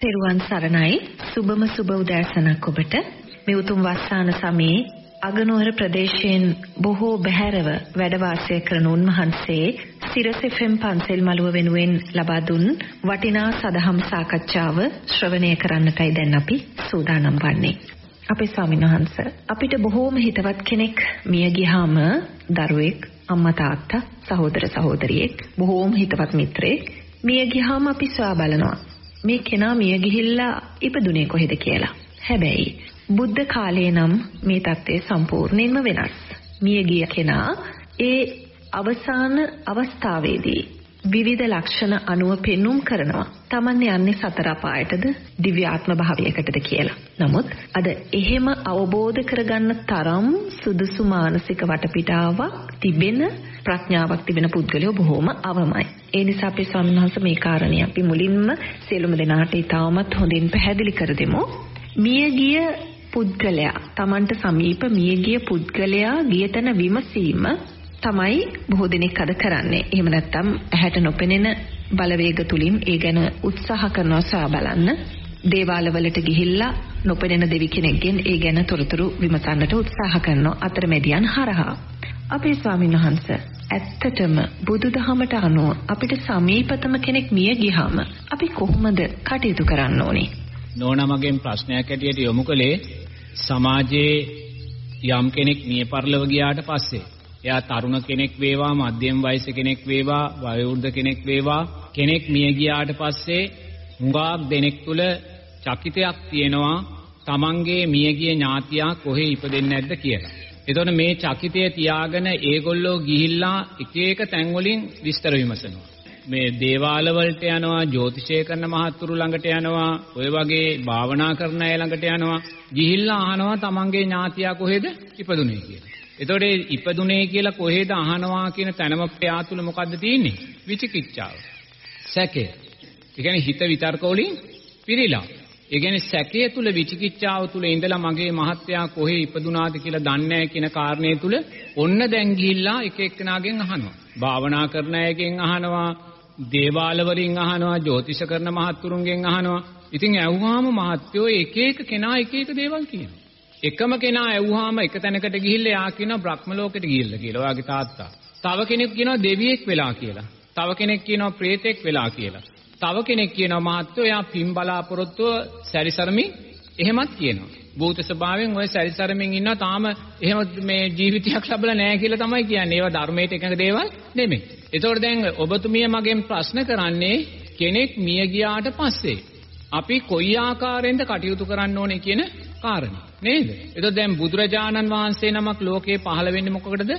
තෙරුවන් සරණයි. සුබම සුබ උදෑසනක් ඔබට. මේ උතුම් වස්සාන සමයේ අගනුවර ප්‍රදේශයෙන් බොහෝ බැහැරව වැඩ වාසය කරන උන්වහන්සේ සිරස FM පන්සල් මළුව වෙනුවෙන් ලබා දුන් වටිනා සදහම් සාකච්ඡාව ශ්‍රවණය කරන්නටයි දැන් අපි සූදානම් වන්නේ. අපේ ස්වාමීන් වහන්ස අපිට බොහෝම හිතවත් කෙනෙක් මිය ගියාම දරුවෙක් අම්මා තාත්තා සහෝදර සහෝදරියෙක් බොහෝම හිතවත් මිත්‍රයෙක් මිය ගියාම අපි සොයා බලනවා. මේ කෙනා මිය ගිහිල්ලා ඉපදුනේ කොහෙද කියලා. හැබැයි බුද්ධ කාලයේ නම් මේ தත්ත්වය සම්පූර්ණයෙන්ම වෙනස්. මිය ගිය කෙනා ඒ අවසාන අවස්ථාවේදී විවිධ ලක්ෂණ අනුව පෙන්눔 කරනවා. Taman යන්නේ සතර අපායටද දිව්‍යාත්ම භාවයකටද කියලා. නමුත් අද එහෙම අවබෝධ කරගන්න තරම් සුදුසු මානසික වටපිටාවක් තිබෙන ප්‍රඥාවක් තිබෙන පුද්ගලයෝ බොහෝම අවමයි. ඒ නිසා අපේ ස්වාමීන් වහන්සේ මේ කාරණේ අපි මුලින්ම සියලුම දෙනාට ඉතාමත් හොඳින් පැහැදිලි කර දෙමු. මියගිය පුද්ගලයා Tamanට සමීප මියගිය පුද්ගලයා ගියතන විමසීම තමයි බොහෝ දෙනෙක් අද කරන්නේ. එහෙම නැත්නම් ඇහැට නොපෙනෙන බලවේග තුලින් ඒ ගැන උත්සාහ කරනවා සොයා බලන්න. දේවාලවලට ගිහිල්ලා නොපෙනෙන දෙවි කෙනෙක්ගෙන් ඒ ගැන තොරතුරු විමසන්නට උත්සාහ කරනවා අතරමැදියන් හරහා. අපේ ස්වාමීන් වහන්ස ඇත්තටම බුදුදහමට අනුව අපිට සමීපතම කෙනෙක් මිය ගියාම අපි කොහොමද කටයුතු කරන්න ඕනේ? නෝනමගෙන් ප්‍රශ්නයක් ඇටියට යොමු කළේ සමාජයේ යම් කෙනෙක් මිය පරලව ගියාට පස්සේ එයා තරුණ කෙනෙක් වේවා මධ්‍යම වයස කෙනෙක් වේවා වයෝවෘද්ධ කෙනෙක් වේවා කෙනෙක් මිය ගියාට පස්සේ හුඟක් දෙනෙක් තුල චකිතයක් තියෙනවා තමන්ගේ මියගිය ඥාතියා කොහේ ඉපදෙන්නේ නැද්ද කියලා. එතකොට මේ චකිතය තියාගෙන ඒගොල්ලෝ ගිහිල්ලා එක එක තැන් වලින් විස්තර විමසනවා. මේ දේවාල වලට යනවා, ජ්‍යොතිෂය කරන මහත්තුරු ළඟට යනවා, ඔය වගේ භාවනා කරන අය ළඟට යනවා. ගිහිල්ලා අහනවා තමන්ගේ ඥාතියා කොහෙද ඉපදුනේ කියලා. එතකොට ඉපදුනේ කියලා කොහෙද අහනවා කියන තැනම ප්‍රයා තුල මොකද්ද තියෙන්නේ? විචිකිච්ඡාව. සැකය. ඒ කියන්නේ හිත විතර්ක වලින් පිරීලා. ඒ කියන්නේ සැකය තුල විචිකිච්ඡාව තුල ඉඳලා මගේ මහත්යා කොහේ ඉපදුනාද කියලා දන්නේ නැහැ කියන කාරණේ තුල ඔන්න දැන් ගිහිල්ලා එක එක්කෙනාගෙන් අහනවා. භාවනා කරන අයගෙන් අහනවා, දේවාල වලින් අහනවා, ජ්‍යොතිෂ කරන මහත්තුරුන්ගෙන් අහනවා. ඉතින් ඇහුවාම මහත්යෝ එක එක කෙනා එක එක දේවල් කියනවා. එකම කෙනා ඇහුවාම එක තැනකට ගිහිල්ලා යා කියනවා බ්‍රහ්ම ලෝකෙට ගිහිල්ලා කියලා. ඔයාගේ තාත්තා. තව කෙනෙක් කියනවා දෙවියෙක් වෙලා කියලා. තව කෙනෙක් කියනවා ප්‍රේතෙක් වෙලා කියලා. තව කෙනෙක් කියනවා මහත්තයෝ එයා පින් බලාපොරොත්තුව සැරිසරමින් එහෙමත් කියනවා. භූත ස්වභාවයෙන් ඔය සැරිසරමින් ඉන්නවා තාම එහෙම මේ ජීවිතයක් ලැබලා නැහැ කියලා තමයි කියන්නේ. ඒවා ධර්මයට එකඟ දේවල් නෙමෙයි. ඒතකොට දැන් ඔබතුමිය මගෙන් ප්‍රශ්න කරන්නේ කෙනෙක් මිය ගියාට පස්සේ අපි කොයි ආකාරයෙන්ද කටයුතු කරන්න ඕනේ කියන කාරණේ. නේද? එතකොට දැන් බුදුරජාණන් වහන්සේ නමක් ලෝකේ පහළ වෙන්නේ මොකකටද?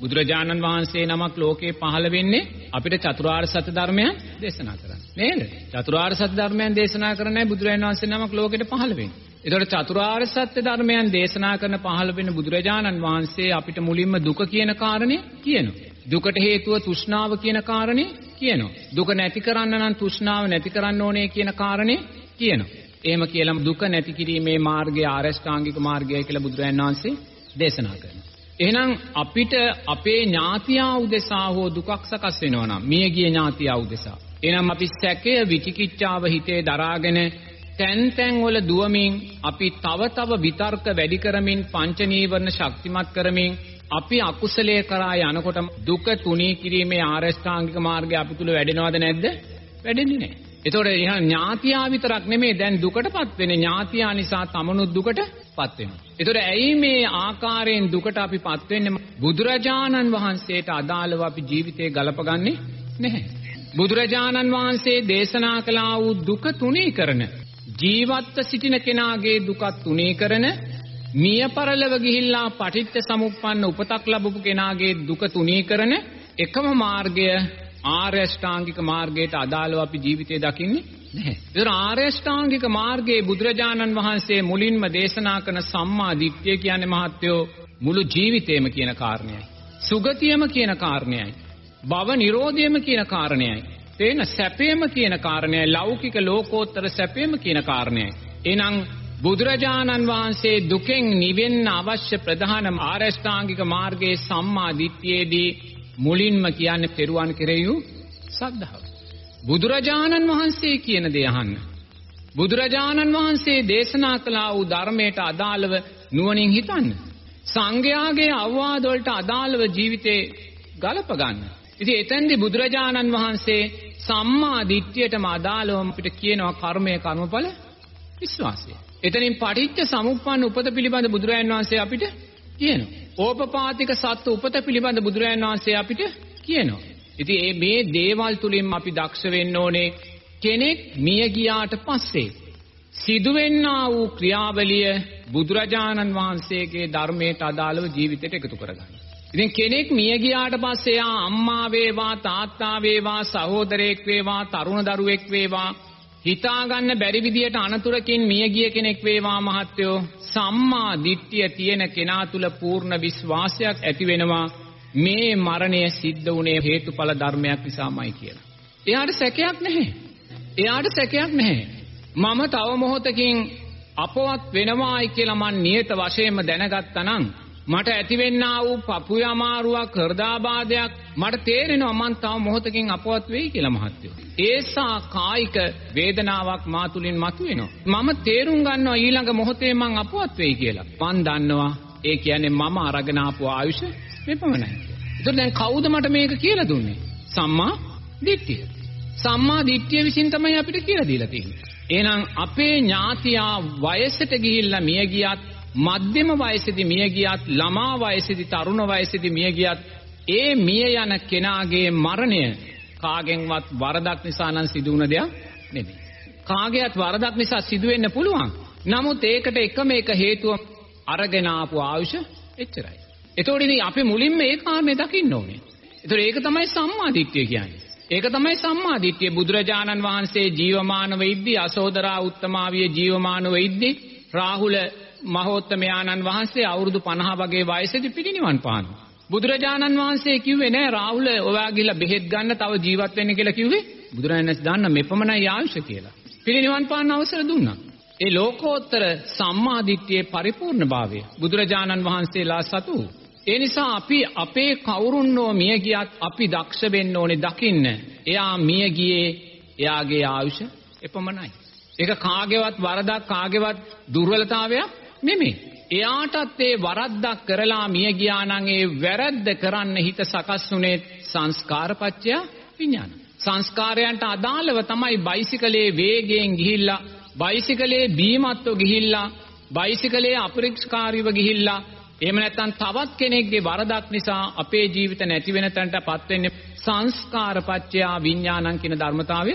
බුදුරජාණන් වහන්සේ නමක් ලෝකේ පහළ වෙන්නේ අපිට චතුරාර්ය සත්‍ය ධර්මයන් දේශනා කරන්න. නේද? චතුරාර්ය සත්‍ය ධර්මයන් දේශනා කරන්නයි බුදුරජාණන් වහන්සේ නමක් ලෝකෙට පහළ වෙන්නේ. ඒතකොට චතුරාර්ය සත්‍ය ධර්මයන් දේශනා කරන පහළ වෙන බුදුරජාණන් වහන්සේ අපිට මුලින්ම දුක කියන කාරණේ කියනවා. දුකට හේතුව තෘෂ්ණාව කියන කාරණේ කියනවා. දුක නැති කරන්න නම් තෘෂ්ණාව නැති කරන්න ඕනේ කියන කාරණේ කියනවා. එහෙම කියලා දුක නැති කිරීමේ මාර්ගය ආරෂ්ඨාංගික මාර්ගය කියලා බුදුරජාණන් වහන්සේ දේශනා කරනවා. එහෙනම් අපිට අපේ ඥාතියා උදෙසා හෝ දුකක් සකස් වෙනවා නම් මියගිය ඥාතියා උදෙසා. එහෙනම් අපි සැකය විචිකිච්ඡාව හිතේ දරාගෙන තැන් තැන් වල දුවමින් අපි තව තව විතර්ක වැඩි කරමින් පංච නීවරණ ශක්තිමත් කරමින් අපි අකුසලයේ කරා යනකොට දුක තුනී කිරීමේ ආරෂ්ඨාංගික මාර්ගය අපි තුල වැඩෙනවද නැද්ද? වැඩෙන්නේ නැහැ. ඒතකොට එහෙනම් ඥාතියා විතරක් නෙමෙයි දැන් දුකටපත් වෙන්නේ ඥාතියා නිසා තමනුත් දුකටපත් වෙනවා. ඒතකොට ඇයි මේ ආකාරයෙන් දුකට අපිපත් වෙන්නේ? බුදුරජාණන් වහන්සේට අදාළව අපි ජීවිතේ ගලපගන්නේ නැහැ. බුදුරජාණන් වහන්සේ දේශනා කළා වූ දුක තුනී කරන ජීවත්ව සිටින කෙනාගේ දුකත් තුනී කරන මිය පරලව ගිහිල්ලා පටිච්ච සමුප්පන්න උපතක් ලැබපු කෙනාගේ දුක තුනී කරන එකම මාර්ගය ආර්ය අෂ්ටාංගික මාර්ගයට අදාළව අපි ජීවිතේ දකින්නේ නැහැ. ඒතර ආර්ය අෂ්ටාංගික මාර්ගයේ බුදුරජාණන් වහන්සේ මුලින්ම දේශනා කරන සම්මා දිට්ඨිය කියන්නේ මහත්වෝ මුළු ජීවිතේම කියන කාරණයයි. සුගතියම කියන කාරණයයි. භව නිරෝධයම කියන කාරණයයි. තේන සැපේම කියන කාරණයයි. ලෞකික ලෝකෝත්තර සැපේම කියන කාරණයයි. එහෙනම් බුදුරජාණන් වහන්සේ දුකෙන් නිවෙන්න අවශ්‍ය ප්‍රධාන ආරෂ්ඨාංගික මාර්ගයේ සම්මා දිට්ඨියේදී මුලින්ම කියන්නේ පෙරුවන් කෙරෙහි සද්ධාව. බුදුරජාණන් වහන්සේ කියන දේ අහන්න. බුදුරජාණන් වහන්සේ දේශනා කළා වූ ධර්මයට අදාළව නුවණින් හිතන්න. සංඝයාගේ අවවාද වලට අදාළව ජීවිතේ ගලප ගන්න. ඉතින් එතෙන්දී බුදුරජාණන් වහන්සේ සම්මා දිට්ඨියටම අදාළවම අපිට කියනවා කර්මය කර්මඵල විශ්වාසය. එතනින් පටිච්ච සමුප්පන්න උපත පිළිබඳ බුදුරජාණන් වහන්සේ අපිට කියනවා. ඕපපාතික සත්ත්ව උපත පිළිබඳ බුදුරජාණන් වහන්සේ අපිට කියනවා. ඉතින් මේ දේවල් තුලින් අපි දක්ෂ වෙන්න ඕනේ කෙනෙක් මිය ගියාට පස්සේ සිදුවෙන්නා වූ ක්‍රියාවලිය බුදුරජාණන් වහන්සේගේ ධර්මයට අදාළව ජීවිතයට එකතු කරගන්න. ඉතින් කෙනෙක් මිය ගියාට පස්සේ ආ අම්මා වේවා තාත්තා වේවා සහෝදරයෙක් වේවා තරුණ දරුවෙක් වේවා හිතා ගන්න බැරි විදියට අනතුරකින් මිය ගිය කෙනෙක් වේවා මහත්වෝ සම්මා දිට්ඨිය තියෙන කෙනා තුල පූර්ණ විශ්වාසයක් ඇති වෙනවා මේ මරණය සිද්ධ වුණේ හේතුඵල ධර්මයක් නිසාමයි කියලා. එයාට සැකයක් නැහැ. එයාට සැකයක් නැහැ. මම තව මොහොතකින් අපවත් වෙනවායි කියලා මන් නියත වශයෙන්ම දැනගත්තා නම් මට ඇතිවෙන්නා වූ පපුය අමාරුවක් හෘදාබාධයක් මට තේරෙනවා මං තව මොහොතකින් අපවත් වෙයි කියලා මහත්තයෝ. ඒසා කායික වේදනාවක් මා තුලින් මතුවෙනවා. මම තේරුම් ගන්නවා ඊළඟ මොහොතේ මං අපවත් වෙයි කියලා. මං දන්නවා ඒ කියන්නේ මම අරගෙන ආපු ආයුෂ මෙපමණයි. ඒතර දැන් කවුද මට මේක කියලා දුන්නේ? සම්මා දිට්ඨිය. සම්මා දිට්ඨිය විසින් තමයි අපිට කියලා දීලා තියෙන්නේ. එහෙනම් අපේ ඥාතියා වයසට ගිහිල්ලා මිය ගියත් මධ්‍යම වයසේදී මිය ගියත් ළමා වයසේදී තරුණ වයසේදී මිය ගියත් ඒ මිය යන කෙනාගේ මරණය කාගෙන්වත් වරදක් නිසා නම් සිදු වුණ දෙයක් නෙමෙයි. කාගේවත් වරදක් නිසා සිදු වෙන්න පුළුවන්. නමුත් ඒකට එකම එක හේතුව අරගෙන ආපු ආයුෂ එච්චරයි. එතකොට ඉතින් අපි මුලින්ම ඒ කාරණේ දකින්න ඕනේ. එතකොට ඒක තමයි සම්මාදිට්ඨිය කියන්නේ. ඒක තමයි සම්මාදිට්ඨිය බුදුරජාණන් වහන්සේ ජීවමානව ඉද්දී අසෝදරා උත්තමාවිය ජීවමානව ඉද්දී රාහුල මහෝත්තමයාණන් වහන්සේ අවුරුදු 50 වගේ වයසේදී පිරිනිවන් පානවා. බුදුරජාණන් වහන්සේ කිව්වේ නෑ රාහුල ඔයා ගිහලා බෙහෙත් ගන්න තව ජීවත් වෙන්න කියලා කිව්වේ. බුදුරජාණන් වහන්සේ දාන්න මෙපමණයි ආයුෂ කියලා. පිරිනිවන් පාන්න අවසර දුන්නා. ඒ ලෝකෝත්තර සම්මාදිට්ඨියේ පරිපූර්ණභාවය බුදුරජාණන් වහන්සේලා සතු. ඒ නිසා අපි අපේ කවුරුන්නෝ මිය ගියත් අපි දක්ෂ වෙන්න ඕනේ දකින්න. එයා මිය ගියේ එයාගේ ආයුෂ එපමණයි. ඒක කාගේවත් වරදක් කාගේවත් දුර්වලතාවයක් නෙමෙයි. එයාටත් ඒ වරද්දක් කරලා මිය ගියා නම් ඒ වැරද්ද කරන්න හිත සකස් වුනේ සංස්කාරපච්චය විඥාන. සංස්කාරයන්ට අදාළව තමයි බයිසිකලේ වේගයෙන් ගිහිල්ලා බයිසිකලේ බීමත්ව ගිහිල්ලා බයිසිකලේ අපරික්ෂකාරීව ගිහිල්ලා එහෙම නැත්නම් තවත් කෙනෙක්ගේ වරදක් නිසා අපේ ජීවිත නැති වෙන තැනටපත් වෙන්නේ සංස්කාරපච්චය විඥානං කියන ධර්මතාවය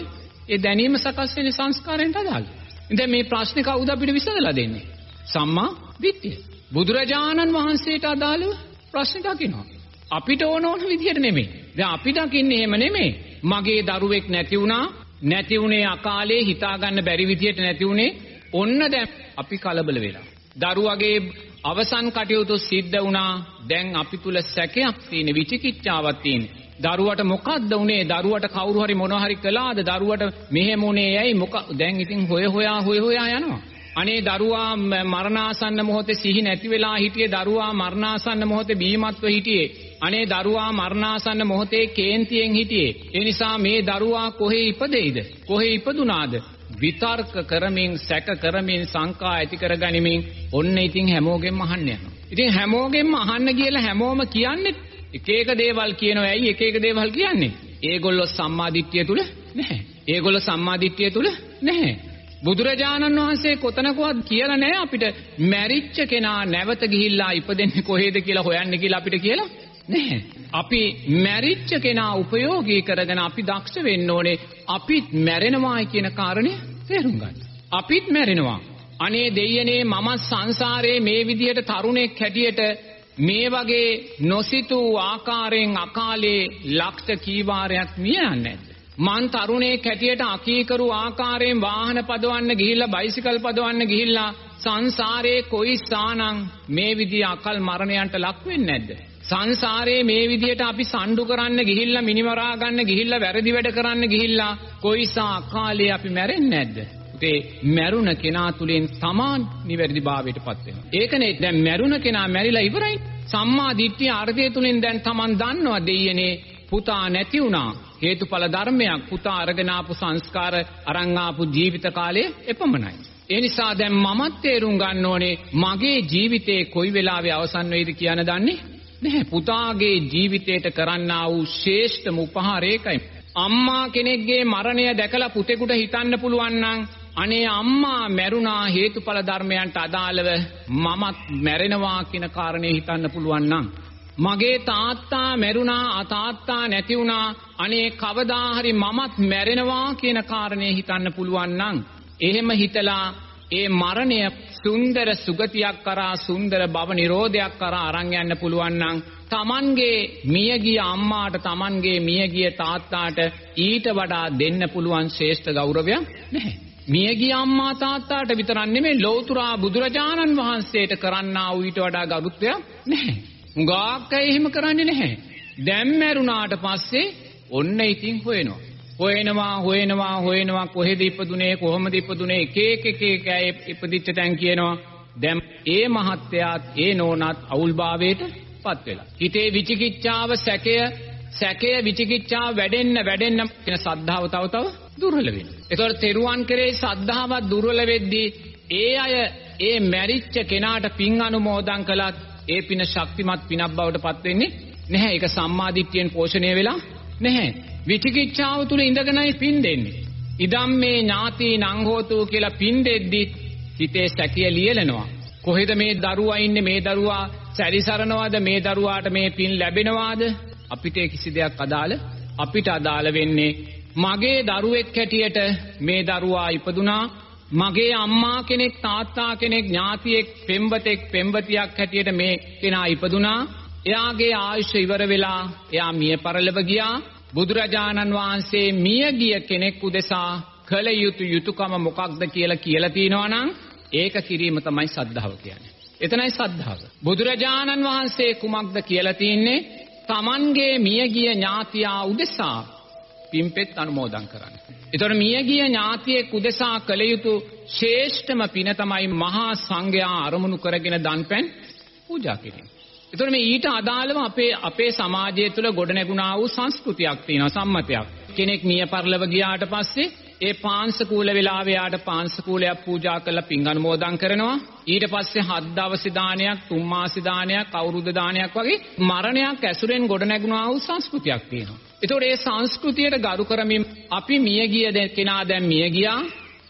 ඒ දැනීම සකස් වෙන්නේ සංස්කාරයෙන්ට අදාළයි. දැන් මේ ප්‍රශ්නේ කවුද අපිට විසඳලා දෙන්නේ? සම්මා දිට්ඨිය. බුදුරජාණන් වහන්සේට අදාළව ප්‍රශ්න දකිනවා. අපිට ඕන ඕන විදිහට නෙමෙයි. දැන් අපි දකින්නේ එහෙම නෙමෙයි. මගේ දරුවෙක් නැති වුණා, නැති වුණේ අකාලේ හිතා ගන්න බැරි විදිහට නැති වුණේ. ඔන්න දැන් අපි කලබල වෙලා. දරුවගේ අවසන් කටයුතු සිද්ධ වුණා. දැන් අපි තුල සැකයක් තියෙන විචිකිච්ඡාවක් තියෙන. දරුවට මොකද්ද උනේ? දරුවට කවුරු හරි මොනවා හරි කළාද? දරුවට මෙහෙම උනේ ඇයි? මොක දැන් ඉතින් හොය හොයා හොය හොයා යනවා. අනේ දරුවා මරණාසන්න මොහොතේ සිහි නැති වෙලා හිටියේ. දරුවා මරණාසන්න මොහොතේ බීමත්ව හිටියේ. අනේ දරුවා මරණාසන්න මොහොතේ කේන්තියෙන් හිටියේ. ඒ නිසා මේ දරුවා කොහේ ඉපදෙයිද? කොහේ ඉපදුනාද? විතර්ක කරමින් සැක කරමින් සංකා ඇති කරගනිමින් ඔන්න ඉතින් හැමෝගෙම අහන්න යනවා. ඉතින් හැමෝගෙම අහන්න කියලා හැමෝම කියන්නේ එක එක දේවල් කියනවා. ඇයි එක එක දේවල් කියන්නේ? ඒගොල්ලෝ සම්මාදිට්ඨිය තුල නැහැ. ඒගොල්ලෝ සම්මාදිට්ඨිය තුල නැහැ. බුදුරජාණන් වහන්සේ කොතනකවත් කියලා නැහැ අපිට මැරිච්ච කෙනා නැවත ගිහිල්ලා ඉපදෙන්නේ කොහේද කියලා හොයන්න කියලා අපිට කියලා නැහැ. අපි මැරිච්ච කෙනා උපයෝගී කරගෙන අපි දක්ෂ වෙන්න ඕනේ අපිත් මැරෙනවායි කියන කාරණය තේරුම් ගන්න. අපිත් මැරෙනවා. අනේ දෙයනේ මම සංසාරේ මේ විදිහට තරුණෙක් හැටියට මේ වගේ නොසිතූ ආකාරයෙන් අකාලේ ලක්ෂ කීවාරයක් මිය යන්නේ මං තරුණයෙක් හැටියට අකීකරු ආකාරයෙන් වාහන පදවන්න ගිහිල්ලා බයිසිකල් පදවන්න ගිහිල්ලා සංසාරේ කොයි ස්ථානං මේ විදිහ අකල් මරණයන්ට ලක් වෙන්නේ නැද්ද? සංසාරේ මේ විදිහට අපි සම්ඩු කරන්න ගිහිල්ලා මිනිමරා ගන්න ගිහිල්ලා වැරදි වැඩ කරන්න ගිහිල්ලා කොයිසා අකාලේ අපි මැරෙන්නේ නැද්ද? ඒ මැරුණ කෙනා තුලින් සමාන් නිවැරදිභාවයටපත් වෙනවා. ඒකනේ දැන් මැරුණ කෙනා මැරිලා ඉවරයි. සම්මා දිට්ඨිය අර්ථය තුලින් දැන් Taman දන්නවා දෙයියනේ පුතා නැති වුණා. හේතුඵල ධර්මයක් පුතා අරගෙන ආපු සංස්කාර අරන් ආපු ජීවිත කාලය එපමණයි. ඒ නිසා දැන් මමත් තේරුම් ගන්න ඕනේ මගේ ජීවිතේ කොයි වෙලාවෙ අවසන් වෙයිද කියන දන්නේ නැහැ. පුතාගේ ජීවිතයට කරන්නා වූ ශ්‍රේෂ්ඨම උපහාරයකයි අම්මා කෙනෙක්ගේ මරණය දැකලා පුතෙකුට හිතන්න පුළුවන් නම් අනේ අම්මා මැරුණා හේතුඵල ධර්මයන්ට අදාළව මමත් මැරෙනවා කියන කාරණේ හිතන්න පුළුවන් නම් මගේ තාත්තා මැරුණා අතාත්තා නැති වුණා අනේ කවදා හරි මමත් මැරෙනවා කියන කාරණේ හිතන්න පුළුවන් නම් එහෙම හිතලා ඒ මරණය සුන්දර සුගතියක් කරා සුන්දර භව නිරෝධයක් කරා අරන් යන්න පුළුවන් නම් තමන්ගේ මියගිය අම්මාට තමන්ගේ මියගිය තාත්තාට ඊට වඩා දෙන්න පුළුවන් ශ්‍රේෂ්ඨ ගෞරවයක් නැහැ. මියගිය අම්මා තාත්තාට විතරක් නෙමෙයි ලෞතුරා බුදුරජාණන් වහන්සේට කරන්නා වූ ඊට වඩා ගරුත්වයක් නැහැ. හුඟක් අය එහෙම කරන්නේ නැහැ. දැන් මැරුණාට පස්සේ ඔන්න ඉතින් හොයනවා. හොයනවා හොයනවා හොයනවා කොහෙද ඉපදුනේ කොහොමද ඉපදුනේ එක එක එක එක අය ඉපදිච්ච තැන් කියනවා. දැන් ඒ මහත්යාත් ඒ නෝනත් අවුල්භාවයට පත් වෙලා. හිතේ විචිකිච්ඡාව සැකය සැකය විචිකිච්ඡාව වැඩෙන්න වැඩෙන්න කියන සද්ධාව තව තව දුර්වල වෙනවා. ඒතකොට තෙරුවන් කෙරේ සද්ධාව දුර්වල වෙද්දී ඒ අය ඒ මැරිච්ච කෙනාට පින් අනුමෝදන් කළත් ඒ පින ශක්තිමත් පිනක් බවට පත් වෙන්නේ නැහැ. ඒක සම්මාදිට්ඨියෙන් පෝෂණය වෙලා නැහැ. විචිකිච්ඡාව තුල ඉඳගෙනයි පින් දෙන්නේ. ඉදම් මේ ඥාති නංහෝතු කියලා පින් දෙද්දි හිතේ සැකිය ලියලනවා. කොහෙද මේ දරුවා ඉන්නේ මේ දරුවා සැරිසරනවාද මේ දරුවාට මේ පින් ලැබෙනවාද අපිට කිසි දෙයක් අදාළ අපිට අදාළ වෙන්නේ මගේ දරුවෙක් හැටියට මේ දරුවා ඉපදුනා මගේ අම්මා කෙනෙක් තාත්තා කෙනෙක් ඥාතියෙක් පෙම්වතෙක් පෙම්වතියක් හැටියට මේ කෙනා ඉපදුනා එයාගේ ආයුෂ ඉවර වෙලා එයා මිය පරලොව ගියා බුදුරජාණන් වහන්සේ මිය ගිය කෙනෙක් උදෙසා කළ යුතු යුතුයකම මොකක්ද කියලා කියලා තිනවා නම් ඒක කිරීම තමයි සද්ධාව කියන්නේ. එතනයි සද්ධාව. බුදුරජාණන් වහන්සේ කුමක්ද කියලා තින්නේ? Tamanගේ මියගිය ඥාතියා උදෙසා පිම්පෙත් අනුමෝදන් කරන්න. ඒතර මියගිය ඥාතියෙක් උදෙසා කළ යුතු ශ්‍රේෂ්ඨම පින තමයි මහා සංඝයා අරමුණු කරගෙන දන්පැන් පූජා කිරීම. ඒතර මේ ඊට අදාළව අපේ අපේ සමාජය තුළ ගොඩනැගුණා වූ සංස්කෘතියක් තියෙනවා සම්මතයක්. කෙනෙක් මිය පරලව ගියාට පස්සේ ඒ පාංශකූල වෙලාවේ යාට පාංශකූලයක් පූජා කරලා පින් අනුමෝදන් කරනවා ඊට පස්සේ හත් දවසේ දානයක් තුන් මාසේ දානයක් අවුරුද්ද දානයක් වගේ මරණයක් ඇසුරෙන් ගොඩනැගුණා වූ සංස්කෘතියක් තියෙනවා ඒතකොට ඒ සංස්කෘතියට ගරු කරමින් අපි මිය ගිය කෙනා දැන් මිය ගියා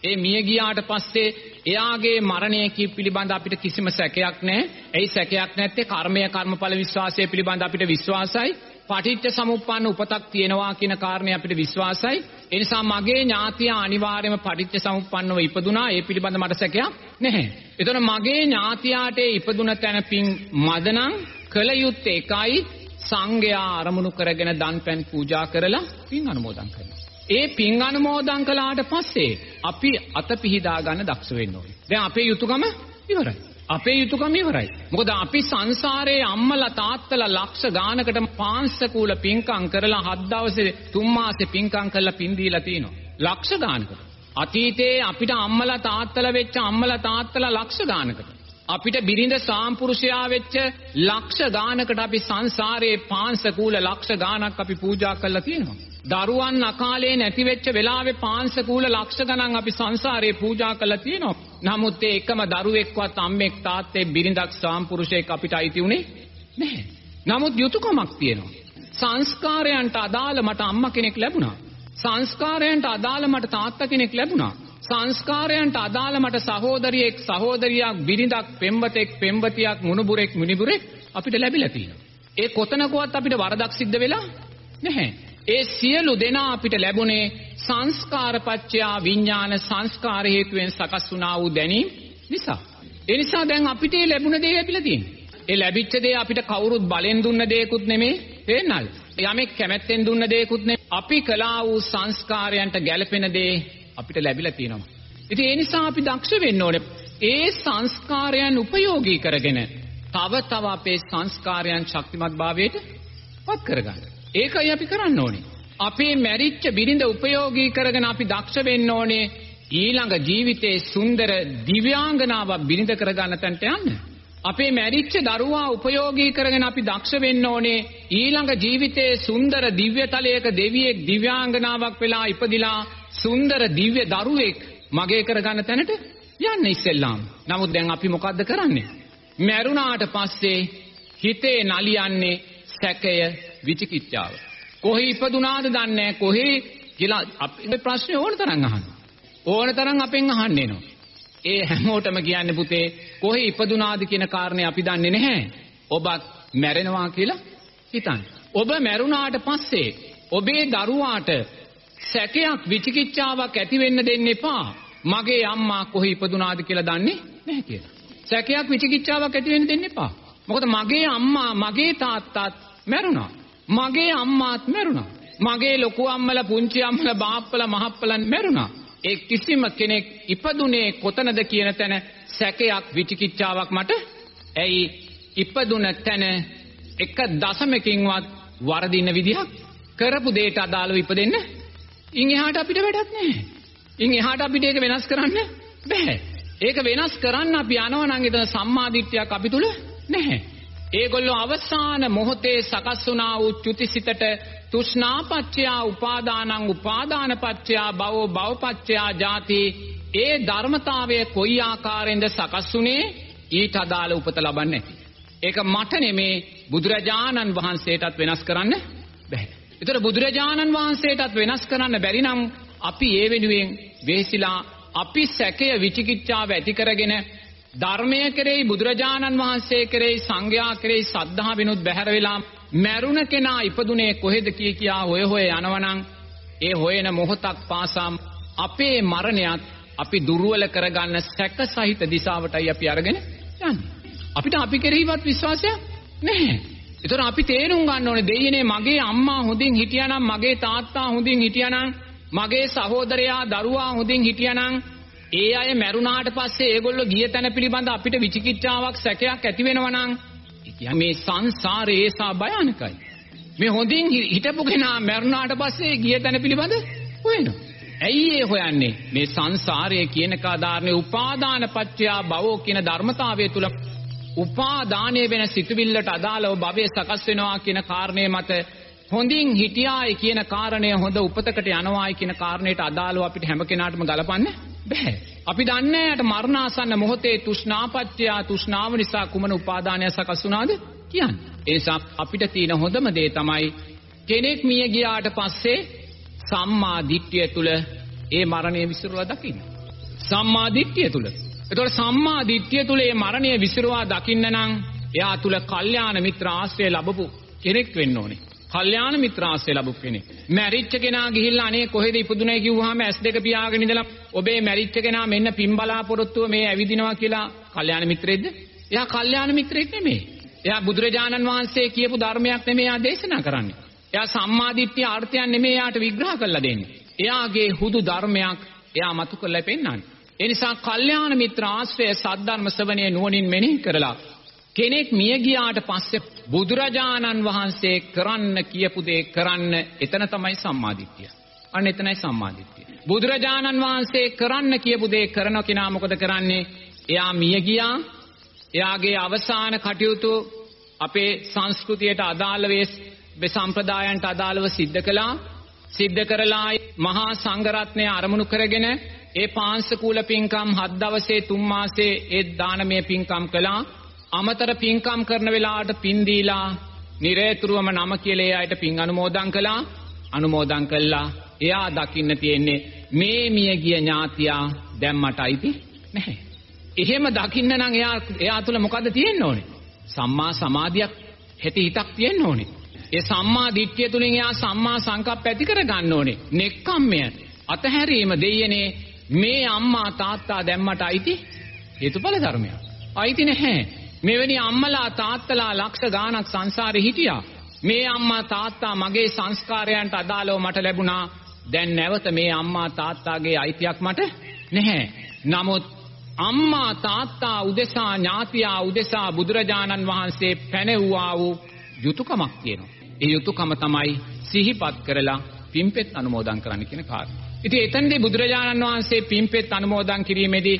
ඒ මිය ගියාට පස්සේ එයාගේ මරණය පිළිබඳ අපිට කිසිම සැකයක් නැහැ. එයි සැකයක් නැත්තේ කර්මය කර්මඵල විශ්වාසය පිළිබඳ අපිට විශ්වාසයි. පටිච්ච සමුප්පන්න උපතක් තියෙනවා කියන කාරණේ අපිට විශ්වාසයි. ඒ නිසා මගේ ඥාතියා අනිවාර්යයෙන්ම පටිච්ච සමුප්පන්නව ඉපදුනා. ඒ පිළිබඳ මට සැකයක් නැහැ. එතකොට මගේ ඥාතියාට ඉපදුන තැන පින් මදනම් කළ යුත්තේ එකයි සංඝයා අරමුණු කරගෙන දන්පැන් පූජා කරලා පින් අනුමෝදන් කරනවා. ඒ පින් අනුමෝදන් කළාට පස්සේ අපි අත පිහිදා ගන්න දක්ෂ වෙන්න ඕනේ. දැන් අපේ යුතුයකම ඉවරයි. අපේ යුතුයකම ඉවරයි. මොකද අපි සංසාරයේ අම්මලා තාත්තලා ලක්ෂ ගානකට පාංශකූල පින්කම් කරලා හත් දවසේ තුන් මාසේ පින්කම් කරලා පින් දීලා තිනවා. ලක්ෂ ගානකට. අතීතයේ අපිට අම්මලා තාත්තලා වෙච්ච අම්මලා තාත්තලා ලක්ෂ ගානකට. අපිට බිරිඳ සාම්පුරුෂයා වෙච්ච ලක්ෂ ගානකට අපි සංසාරයේ පාංශකූල ලක්ෂ ගානක් අපි පූජා කරලා තියෙනවා. දරුවන් අකාලේ නැති වෙච්ච වෙලාවේ පාංශකූල ලක්ෂ ගණන් අපි සංසාරේ පූජා කරලා තියෙනවා. නමුත් ඒ එකම දරුවෙක්වත් අම්මෙක් තාත්තෙක් බිරිඳක් සාම්පුරුෂයෙක් අපිට අයිති උනේ නැහැ. නමුත් යුතුයකමක් තියෙනවා. සංස්කාරයන්ට අදාළ මට අම්මා කෙනෙක් ලැබුණා. සංස්කාරයන්ට අදාළ මට තාත්තා කෙනෙක් ලැබුණා. සංස්කාරයන්ට අදාළ මට සහෝදරියෙක් සහෝදරියක් බිරිඳක් පෙම්වතෙක් පෙම්වතියක් මුණුබුරෙක් මුනිබුරෙක් අපිට ලැබිලා තියෙනවා. ඒ කොතනකවත් අපිට වරදක් සිද්ධ වෙලා නැහැ. ඒ සියලු දෙනා අපිට ලැබුණේ සංස්කාරපච්චයා විඥාන සංස්කාර හේතුවෙන් සකස් වුණා වූ දැනීම නිසා. ඒ නිසා දැන් අපිට ලැබුණ දේ ලැබිලා තියෙනවා. ඒ ලැබිච්ච දේ අපිට කවුරුත් බලෙන් දුන්න දෙයක්ුත් නෙමෙයි තේන්නල්. යමෙක් කැමැත්තෙන් දුන්න දෙයක්ුත් නෙමෙයි. අපි කළා වූ සංස්කාරයන්ට ගැළපෙන දේ අපිට ලැබිලා තියෙනවා. ඉතින් ඒ නිසා අපි දක්ෂ වෙන්න ඕනේ. ඒ සංස්කාරයන් උපයෝගී කරගෙන තව තව අපේ සංස්කාරයන් ශක්තිමත් භාවයට පත් කරගන්න. ඒකයි අපි කරන්න ඕනේ. අපේ මැරිච්ච බිරිඳ උපයෝගී කරගෙන අපි දක්ෂ වෙන්න ඕනේ ඊළඟ ජීවිතේ සුන්දර දිව්‍යාංගනාවක් බිරිඳ කරගන්න තැනට යන්න. අපේ මැරිච්ච දරුවා උපයෝගී කරගෙන අපි දක්ෂ වෙන්න ඕනේ ඊළඟ ජීවිතයේ සුන්දර දිව්‍යතලයක දෙවියෙක් දිව්‍යාංගනාවක් වෙලා ඉපදිලා සුන්දර දිව්‍ය දරුවෙක් මගේ කරගන්න තැනට යන්න ඉස්සෙල්ලාම. නමුත් දැන් අපි මොකද්ද කරන්නේ? මැරුණාට පස්සේ හිතේ නලියන්නේ සැකය විචිකිච්ඡාව. කොහේ ඉපදුනාද දන්නේ කොහේ කියලා අපේ ප්‍රශ්නේ ඕන තරම් අහනවා. ඕන තරම් අපෙන් අහන්න එනවා. ඒ හැමෝටම කියන්නේ පුතේ කොහේ ඉපදුනාද කියන කාරණේ අපි දන්නේ නැහැ. ඔබත් මැරෙනවා කියලා හිතන්න. ඔබ මැරුණාට පස්සේ ඔබේ දරුවාට සැකයක් විචිකිච්ඡාවක් ඇති වෙන්න දෙන්න එපා. මගේ අම්මා කොහේ ඉපදුනාද කියලා දන්නේ නැහැ කියලා. සැකයක් විචිකිච්ඡාවක් ඇති වෙන්න දෙන්න එපා. මොකද මගේ අම්මා මගේ තාත්තාත් මැරුණා. මගේ අම්මාත් මැරුණා. මගේ ලොකු අම්මලා පුංචි අම්මලා බාප්පලා මහප්පලා මැරුණා. ඒ කිසිම කෙනෙක් ඉපදුනේ කොතනද කියන තැන සැකයක් විචිකිච්ඡාවක් මට ඇයි ඉපදුන තැන එක දශමකින්වත් වරදින්න විදිහක් කරපු දෙයට අදාළව ඉපදෙන්න ඉන් එහාට අපිට වැඩක් නැහැ. ඉන් එහාට අපිට ඒක වෙනස් කරන්න බෑ. ඒක වෙනස් කරන්න අපි යනවා නම් එතන සම්මාදිට්ඨියක් අපි තුල නැහැ. ඒගොල්ලෝ අවසාන මොහොතේ සකස් වුණා වූ චුතිසිතට තුෂ්ණාපච්චයා උපාදානං උපාදානපච්චයා භවෝ භවපච්චයා ජාති ඒ ධර්මතාවය කොයි ආකාරයෙන්ද සකස් වුනේ ඊට අදාළ උපත ලබන්නේ ඒක මට නෙමේ බුදුරජාණන් වහන්සේටත් වෙනස් කරන්න බැහැ. ඒතර බුදුරජාණන් වහන්සේටත් වෙනස් කරන්න බැරි නම් අපි ඒ වෙනුවෙන් වෙහෙසිලා අපි සැකය විචිකිච්ඡාව ඇති කරගෙන ධර්මය කෙරෙහි බුදුරජාණන් වහන්සේ කෙරෙහි සංඝයා කෙරෙහි සද්ධාවෙනුත් බැහැර වෙලා මැරුණ කෙනා ඉපදුනේ කොහෙද කිය කියා හොය හොය යනවනම් ඒ හොයන මොහොතක් පාසා අපේ මරණයත් අපි දුර්වල කරගන්න සැක සහිත දිශාවටයි අපි අරගෙන යන්නේ. අපිට අපි කෙරෙහිවත් විශ්වාසයක් නැහැ. ඒතර අපි තේරුම් ගන්න ඕනේ දෙයියනේ මගේ අම්මා හොඳින් හිටියානම් මගේ තාත්තා හොඳින් හිටියානම් මගේ සහෝදරයා දරුවා හොඳින් හිටියානම් ඒ අය මැරුණාට පස්සේ ඒගොල්ලෝ ගිය තැන පිළිබඳ අපිට විචිකිච්ඡාවක් සැකයක් ඇති වෙනවා නම් මේ සංසාරේ ඒසා භයානකයි. මේ හොඳින් හිටපු කෙනා මැරුණාට පස්සේ ගිය තැන පිළිබඳ හොයනවා. ඇයි ඒ හොයන්නේ? මේ සංසාරය කියන කාදාරණේ උපාදාන පත්‍යා භවෝ කියන ධර්මතාවය තුල උපාදානය වෙන සිතුවිල්ලට අදාළව භවය සකස් වෙනවා කියන කාරණය මත හොඳින් හිටියායි කියන කාරණය හොඳ උපතකට යනවායි කියන කාරණයට අදාළව අපිට හැම කෙනාටම ගලපන්න බෑ. අපි දන්නේ යට මරණාසන්න මොහොතේ තෘෂ්ණාපත්‍යා තෘෂ්ණාව නිසා කුමන උපාදානය සකස් වුණාද කියන්නේ. ඒ නිසා අපිට තියෙන හොඳම දේ තමයි කෙනෙක් මිය ගියාට පස්සේ සම්මා දිට්ඨිය තුල ඒ මරණය විසිරුවා දකින්න. සම්මා දිට්ඨිය තුල. ඒතකොට සම්මා දිට්ඨිය තුල ඒ මරණය විසිරුවා දකින්න නම් එයා තුල කල්යාණ මිත්‍ර ආශ්‍රය ලැබපු කෙනෙක් වෙන්න ඕනේ. කල්යාණ මිත්‍රාශ්‍රය ලැබු කෙනෙක්. මැරිච්ච කෙනා ගිහිල්ලා අනේ කොහෙද ඉපදුනේ කිව්වහම ඇස් දෙක පියාගෙන ඉඳලා ඔබේ මැරිච්ච කෙනා මෙන්න පින් බලාපොරොත්තුව මේ ඇවිදිනවා කියලා කල්යාණ මිත්‍රෙක්ද? එයා කල්යාණ මිත්‍රෙක් නෙමෙයි. එයා බුදුරජාණන් වහන්සේ කියපු ධර්මයක් නෙමෙයි එයා දේශනා කරන්නේ. එයා සම්මාදිට්ඨිය අර්ථයන් නෙමෙයි එයාට විග්‍රහ කරලා දෙන්නේ. එයාගේ හුදු ධර්මයක් එයා මතු කරලා පෙන්නන්නේ. ඒ නිසා කල්යාණ මිත්‍ර ආශ්‍රය සද්ධර්ම ශ්‍රවණයේ නුවණින් මෙනෙහි කරලා කෙනෙක් මිය ගියාට පස්සේ බුදුරජාණන් වහන්සේ කරන්න කියපු දේ කරන්න එතන තමයි සම්මාදිට්ඨිය. අන්න එතනයි සම්මාදිට්ඨිය. බුදුරජාණන් වහන්සේ කරන්න කියපු දේ කරන කෙනා මොකද කරන්නේ? එයා මිය ගියා. එයාගේ අවසාන කටයුතු අපේ සංස්කෘතියට අදාළ වේ සම්ප්‍රදායන්ට අදාළව සිද්ධ කළා. සිද්ධ කරලා මහා සංඝරත්නය අරමුණු කරගෙන ඒ පාංශකූල පින්කම් හත් දවසේ තුන් මාසේ ඒ දානමය පින්කම් කළා. අමතර පින්කම් කරන වෙලාවට පින් දීලා නිරේතුරුවම නම කියලා ඒ අයට පින් අනුමෝදන් කළා. අනුමෝදන් කළා. එයා දකින්න තියෙන්නේ මේ මිය ගිය ඥාතියා දැන් මට අයිති නැහැ. එහෙම දකින්න නම් එයා එයා තුල මොකද්ද තියෙන්න ඕනේ? සම්මා සමාධියක් හෙති හිතක් තියෙන්න ඕනේ. ඒ සම්මා දිට්ඨිය තුලින් එයා සම්මා සංකප්ප ඇති කර ගන්න ඕනේ. නෙක්ඛම්මය. අතහැරීම දෙයනේ මේ අම්මා තාත්තා දැම්මට අයිති හේතුඵල ධර්මයක් අයිති නැහැ මෙවැනි අම්මලා තාත්තලා ලක්ෂ ගාණක් සංසාරේ හිටියා. මේ අම්මා තාත්තා මගේ සංස්කාරයන්ට අදාළව මට ලැබුණා. දැන් නැවත මේ අම්මා තාත්තාගේ අයිතියක් මට නැහැ. නමුත් අම්මා තාත්තා උදෙසා ඥාතියා උදෙසා බුදුරජාණන් වහන්සේ පැනෙව්වා වූ යුතුයකමක් තියෙනවා. ඒ යුතුයකම තමයි සිහිපත් කරලා පින්පෙත් අනුමෝදන් කරන්න කියන කාරණය. ඉතින් එතනදී බුදුරජාණන් වහන්සේ පින්පෙත් අනුමෝදන් කිරීමේදී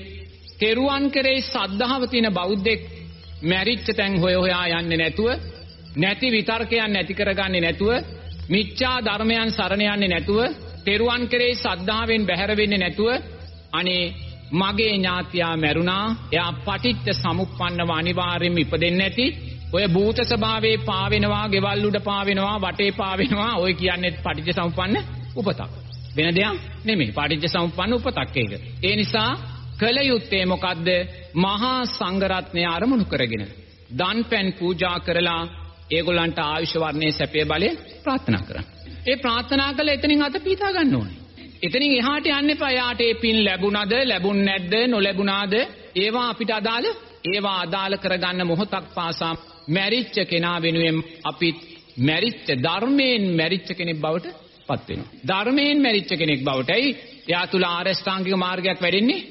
තෙරුවන් කෙරෙහි සද්ධාව තියෙන බෞද්ධෙක් මැරිච්ච තැන් හොය හොයා යන්නේ නැතුව නැති විතර්කයන් නැති කරගන්නේ නැතුව මිච්ඡා ධර්මයන් සරණ යන්නේ නැතුව තෙරුවන් කෙරෙහි සද්ධාවෙන් බැහැර වෙන්නේ නැතුව අනේ මගේ ඥාතියා මැරුණා. එයා පටිච්ච සමුප්පන්නව අනිවාර්යෙන්ම ඉපදෙන්නේ නැති. ඔය භූත ස්වභාවයේ පාවෙනවා ගෙවල් උඩ පාවෙනවා වටේ පාවෙනවා. ඔය කියන්නේ පටිච්ච සමුප්පන්න උපතක්. වෙන දෙයක් නෙමෙයි පටිච්ච සමුප්පන්න උපතක් ඒක ඒ නිසා කල යුත්තේ මොකද්ද මහා සංඝරත්නය අරමුණු කරගෙන දන් පැන් පූජා කරලා ඒගොල්ලන්ට ආයුෂ වර්ණයේ සැපේ බලය ප්‍රාර්ථනා කරන්න. ඒ ප්‍රාර්ථනා කළ එතනින් අත පීතා ගන්න ඕනේ. එතනින් එහාට යන්න එපා. යාට ඒ පින් ලැබුණද, ලැබුණ නැද්ද, නොලැබුණාද? ඒවා අපිට අදාළ ඒවා අදාළ කරගන්න මොහොතක් පාසා මැරිච්ච කෙනා වෙනුවෙන් අපි මැරිච්ච ධර්මයෙන් මැරිච්ච කෙනෙක් බවට පත් වෙනවා. ධර්මයෙන් මැරිච්ච කෙනෙක් බවට. ඇයි? එයා තුල ආරෂ්ඨාංගික මාර්ගයක් වැඩෙන්නේ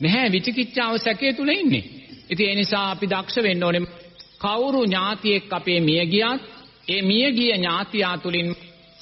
නැහැ. විචිකිච්ඡාව සැකේ තුල ඉන්නේ. ඉතින් ඒ නිසා අපි දක්ෂ වෙන්න ඕනේ. කවුරු ඥාතියෙක් අපේ මිය ගියත් ඒ මිය ගිය ඥාතියා තුලින්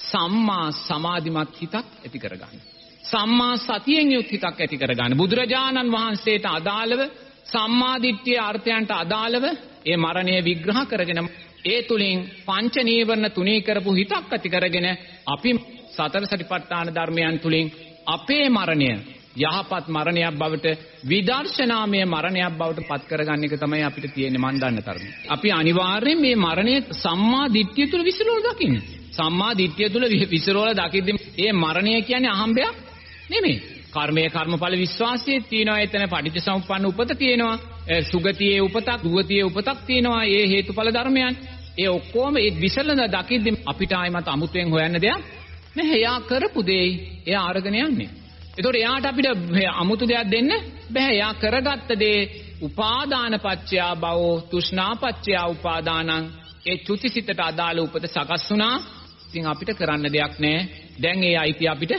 සම්මා සමාධිමත් හිතක් ඇති කරගන්න. සම්මා සතියෙන් යුත් හිතක් ඇති කරගන්න. බුදුරජාණන් වහන්සේට අදාළව සම්මා දිට්ඨිය අර්ථයන්ට අදාළව ඒ මරණය විග්‍රහ කරගෙන ඒ තුලින් පංච නීවරණ තුනී කරපු හිතක් ඇති කරගෙන අපි සතර සතිපට්ඨාන ධර්මයන් තුලින් අපේ මරණය යහපත් මරණයක් බවට විදර්ශනාමය මරණයක් බවට පත් කරගන්න එක තමයි අපිට තියෙන්නේ මන් දන්න තරමේ. අපි අනිවාර්යෙන් මේ මරණය සම්මා දිට්ඨිය තුල විසිරෝල දකින්න. සම්මා දිට්ඨිය තුල විසිරෝල දකිද්දි ඒ මරණය කියන්නේ අහම්බයක් නෙමෙයි. කර්මයේ කර්මඵල විශ්වාසයේ තියෙනවා එතන පටිච්චසමුප්පන්න උපත තියෙනවා සුගතියේ උපතක් දුගතියේ උපතක් තියෙනවා ඒ හේතුඵල ධර්මයන් ඒ ඔක්කොම ඒ විසලන දකිද්දි අපිට ආයිමත් අමුතුවෙන් හොයන්න දෙයක් නැහැ එයා කරපු දෙයි එයා අරගෙන යන්නේ ඒතකොට එයාට අපිට අමුතු දෙයක් දෙන්න බෑ එයා කරගත්ත දේ උපාදාන පත්‍යා භවෝ තෘෂ්ණා පත්‍යා උපාදානං ඒ චුතිසිතට අදාළ උපත සකස් වුණා ඉතින් අපිට කරන්න දෙයක් නැහැ දැන් ඒ අයිති අපිට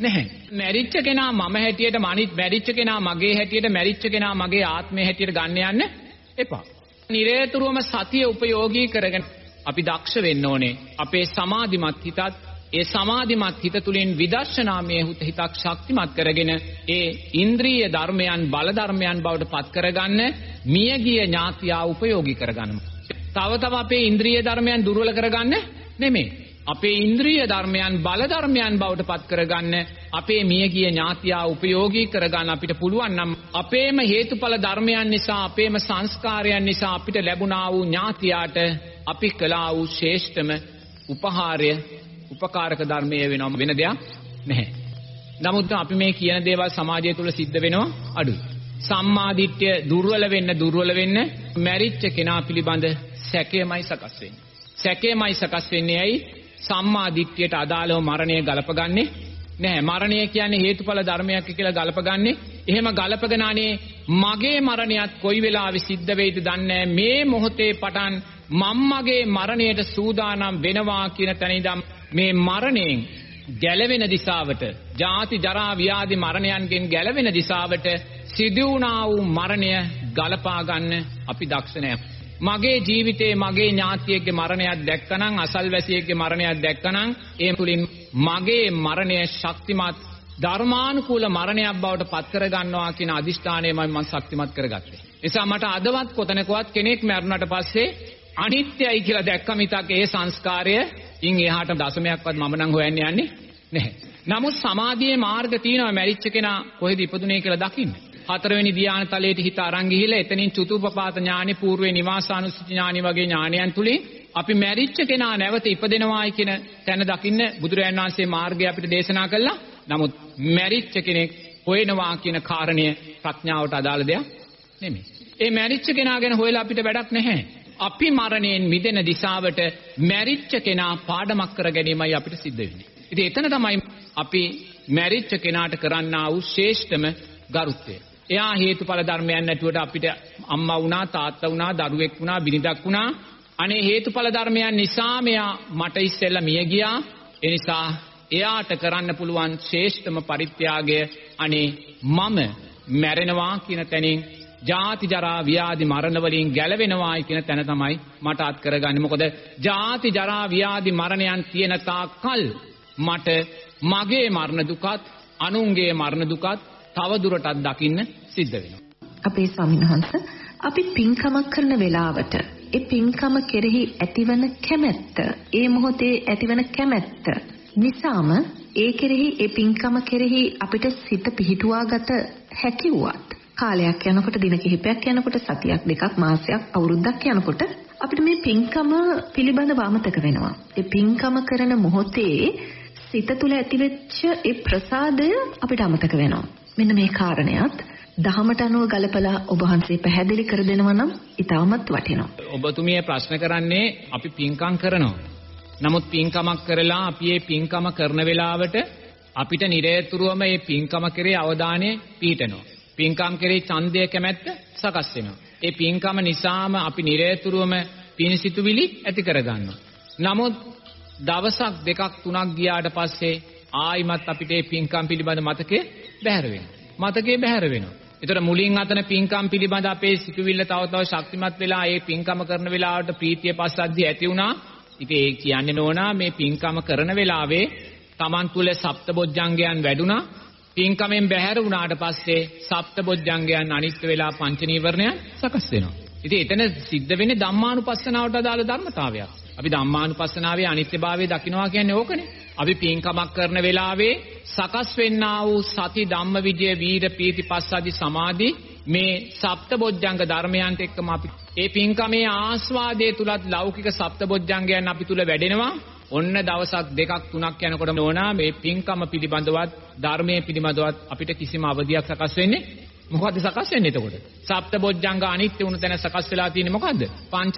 නැහැ. මැරිච්ච කෙනා මම හැටියට මනිත් මැරිච්ච කෙනා මගේ හැටියට මැරිච්ච කෙනා මගේ ආත්මය හැටියට ගන්න යන්න එපා. නිරේතුරුවම සතිය උපයෝගී කරගෙන අපි දක්ෂ වෙන්න ඕනේ. අපේ සමාධිමත් හිතත් ඒ සමාධිමත් හිත තුලින් විදර්ශනාමය හිතක් ශක්තිමත් කරගෙන ඒ ඉන්ද්‍රිය ධර්මයන් බල ධර්මයන් බවට පත් කරගන්න මියගිය ඥාතියා උපයෝගී කරගන්න. තව තව අපේ ඉන්ද්‍රිය ධර්මයන් දුර්වල කරගන්න නෙමෙයි. අපේ ඉන්ද්‍රිය ධර්මයන් බල ධර්මයන් බවට පත් කරගන්න අපේ මියගිය ඥාතියා උපයෝගී කරගන්න අපිට පුළුවන් නම් අපේම හේතුඵල ධර්මයන් නිසා අපේම සංස්කාරයන් නිසා අපිට ලැබුණා වූ ඥාතියාට අපි කළා වූ ශ්‍රේෂ්ඨම උපහාරය උපකාරක ධර්මයේ වෙනම වෙන දෙයක් නැහැ. නමුත් අපි මේ කියන දේවල් සමාජය තුළ සිද්ධ වෙනවා අඩුයි. සම්මාදිට්ඨිය දුර්වල වෙන්න දුර්වල වෙන්න මැරිච්ච කෙනා පිළිබඳ සැකයමයි සකස් වෙන්නේ. සැකයමයි සකස් වෙන්නේ ඇයි? සම්මා දිට්ඨියට අදාළව මරණය ගලපගන්නේ නැහැ. මරණය කියන්නේ හේතුඵල ධර්මයක් කියලා ගලපගන්නේ. එහෙම ගලපගෙන අනේ මගේ මරණයත් කොයි වෙලාවෙ සිද්ධ වෙයිද දන්නේ මේ මොහොතේ පටන් මම්මගේ මරණයට සූදානම් වෙනවා කියන තැන ඉඳන් මේ මරණයෙන් ගැලවෙන දිශාවට ජාති ජරා ව්‍යාධි මරණයන්ගෙන් ගැලවෙන දිශාවට සිදු වුණා වූ මරණය ගලපා ගන්න අපි දක්ෂ නැහැ. මගේ ජීවිතේ මගේ ඥාතියෙක්ගේ මරණයක් දැක්කනම් අසල්වැසියෙක්ගේ මරණයක් දැක්කනම් ඒ තුලින් මගේ මරණය ශක්තිමත් ධර්මානුකූල මරණයක් බවට පත් කරගන්නවා කියන අදිෂ්ඨානයමයි මම ශක්තිමත් කරගත්තේ. නිසා මට අදවත් කොතනකවත් කෙනෙක් මැරුණට පස්සේ අනිත්‍යයි කියලා දැක්ක මිතක් ඒ සංස්කාරය ඉන් එහාට දශමයක්වත් මම නම් හොයන්න යන්නේ නැහැ. නමුත් සමාධියේ මාර්ග තියෙනවා මැරිච්ච කෙනා කොහෙද ඉපදුනේ කියලා දකින්න. හතරවෙනි ධ්‍යාන තලයට හිත අරන් ගිහිල්ලා එතනින් චතුප්පපාත ඥානෙ పూర్වේ නිවාසානුස්සති ඥානෙ වගේ ඥානයන් තුලින් අපි මැරිච්ච කෙනා නැවත ඉපදෙනවායි කියන තැන දකින්න බුදුරජාන් වහන්සේ මාර්ගය අපිට දේශනා කළා. නමුත් මැරිච්ච කෙනෙක් හොයනවා කියන කාරණය ප්‍රඥාවට අදාළ දෙයක් නෙමෙයි. ඒ මැරිච්ච කෙනා ගැන හොයලා අපිට වැඩක් නැහැ. අපි මරණයෙන් මිදෙන දිශාවට මැරිච්ච කෙනා පාඩමක් කර ගැනීමයි අපිට සිද්ධ වෙන්නේ. ඉතින් එතන තමයි අපි මැරිච්ච කෙනාට කරන්නා වූ ශ්‍රේෂ්ඨම ගරුත්වය. එයා හේතුඵල ධර්මයන් නැතුවට අපිට අම්මා වුණා තාත්තා වුණා දරුවෙක් වුණා බිරිඳක් වුණා අනේ හේතුඵල ධර්මයන් නිසා මෙයා මට ඉස්සෙල්ලා මිය ගියා ඒ නිසා එයාට කරන්න පුළුවන් ශ්‍රේෂ්ඨම පරිත්‍යාගය අනේ මම මැරෙනවා කියන තැනින් ජාති ජරා ව්‍යාධි මරණ වලින් ගැලවෙනවායි කියන තැන තමයි මට අත් කරගන්නේ මොකද ජාති ජරා ව්‍යාධි මරණයන් තියෙන තාක්කල් මට මගේ මරණ දුකත් අනුන්ගේ මරණ දුකත් තව දුරටත් දකින්න සිද්ධ වෙනවා. අපේ ස්වාමීන් වහන්සේ අපි පින්කමක් කරන වෙලාවට ඒ පින්කම කෙරෙහි ඇතිවන කැමැත්ත, ඒ මොහොතේ ඇතිවන කැමැත්ත නිසාම ඒ කෙරෙහි ඒ පින්කම කෙරෙහි අපිට සිත පිහිටුවාගත හැකි වුවත් කාලයක් යනකොට දින කිහිපයක් යනකොට සතියක් දෙකක් මාසයක් අවුරුද්දක් යනකොට අපිට මේ පින්කම පිළිබඳව අමතක වෙනවා. ඒ පින්කම කරන මොහොතේ සිත තුළ ඇතිවෙච්ච ඒ ප්‍රසාදය අපිට අමතක වෙනවා. මෙන්න මේ කාරණයක් දහමට අනුව ගලපලා ඔබ වහන්සේ පැහැදිලි කර දෙනවා නම් ඉතාමත් වටිනවා. ඔබතුමිය ප්‍රශ්න කරන්නේ අපි පින්කම් කරනවා. නමුත් පින්කමක් කරලා අපි මේ පින්කම කරන වෙලාවට අපිට නිරේතුරුවම මේ පින්කම කෙරේ අවධානය පීඨනවා. පින්කම් කෙරේ ඡන්දය කැමැත්ත සකස් වෙනවා. ඒ පින්කම නිසාම අපි නිරේතුරුවම පිනසිතුවිලි ඇති කරගන්නවා. නමුත් දවසක් දෙකක් තුනක් ගියාට පස්සේ ආයිමත් අපිට මේ පින්කම් පිළිබඳ මතකේ බැහැර වෙනවා. මතකේ බැහැර වෙනවා. ඒතර මුලින් අතන පින්කම් පිළිබඳ අපේ සිතුවිල්ල තව තව ශක්තිමත් වෙලා ඒ පින්කම කරන වෙලාවට ප්‍රීතිය පස්සද්ධිය ඇති වුණා. ඉතින් ඒ කියන්නේ නෝනා මේ පින්කම කරන වෙලාවේ Taman තුල සප්තබොජ්ජංගයන් වැඩුණා. පින්කමෙන් බැහැර වුණාට පස්සේ සප්තබොජ්ජංගයන් අනිත්‍ය වෙලා පංච නීවරණයන් සකස් වෙනවා. ඉතින් එතන සිද්ධ වෙන්නේ ධම්මානුපස්සනාවට අදාළ ධර්මතාවයක්. අපි ධම්මානුපස්සනාවේ අනිත්‍යභාවය දකිනවා කියන්නේ ඕකනේ. අපි පින්කමක් කරන වෙලාවේ සකස් වෙන්නා වූ සති ධම්මවිජය වීර පීති පස්සද්ධි සමාධි මේ සප්තබොජ්ජංග ධර්මයන්ට එක්කම අපි ඒ පින්කමේ ආස්වාදයේ තුලත් ලෞකික සප්තබොජ්ජංගයන් අපි තුල වැඩෙනවා. ඔන්න දවසක් දෙකක් තුනක් යනකොට නෝනා මේ පින්කම පිළිබඳවත් ධර්මයේ පිළිබඳවත් අපිට කිසිම අවධියක් සකස් වෙන්නේ මොකද්ද සකස් වෙන්නේ එතකොට? සප්තබොජ්ජංග අනිත්‍ය වුණ තැන සකස් වෙලා තියෙන්නේ මොකද්ද? පංච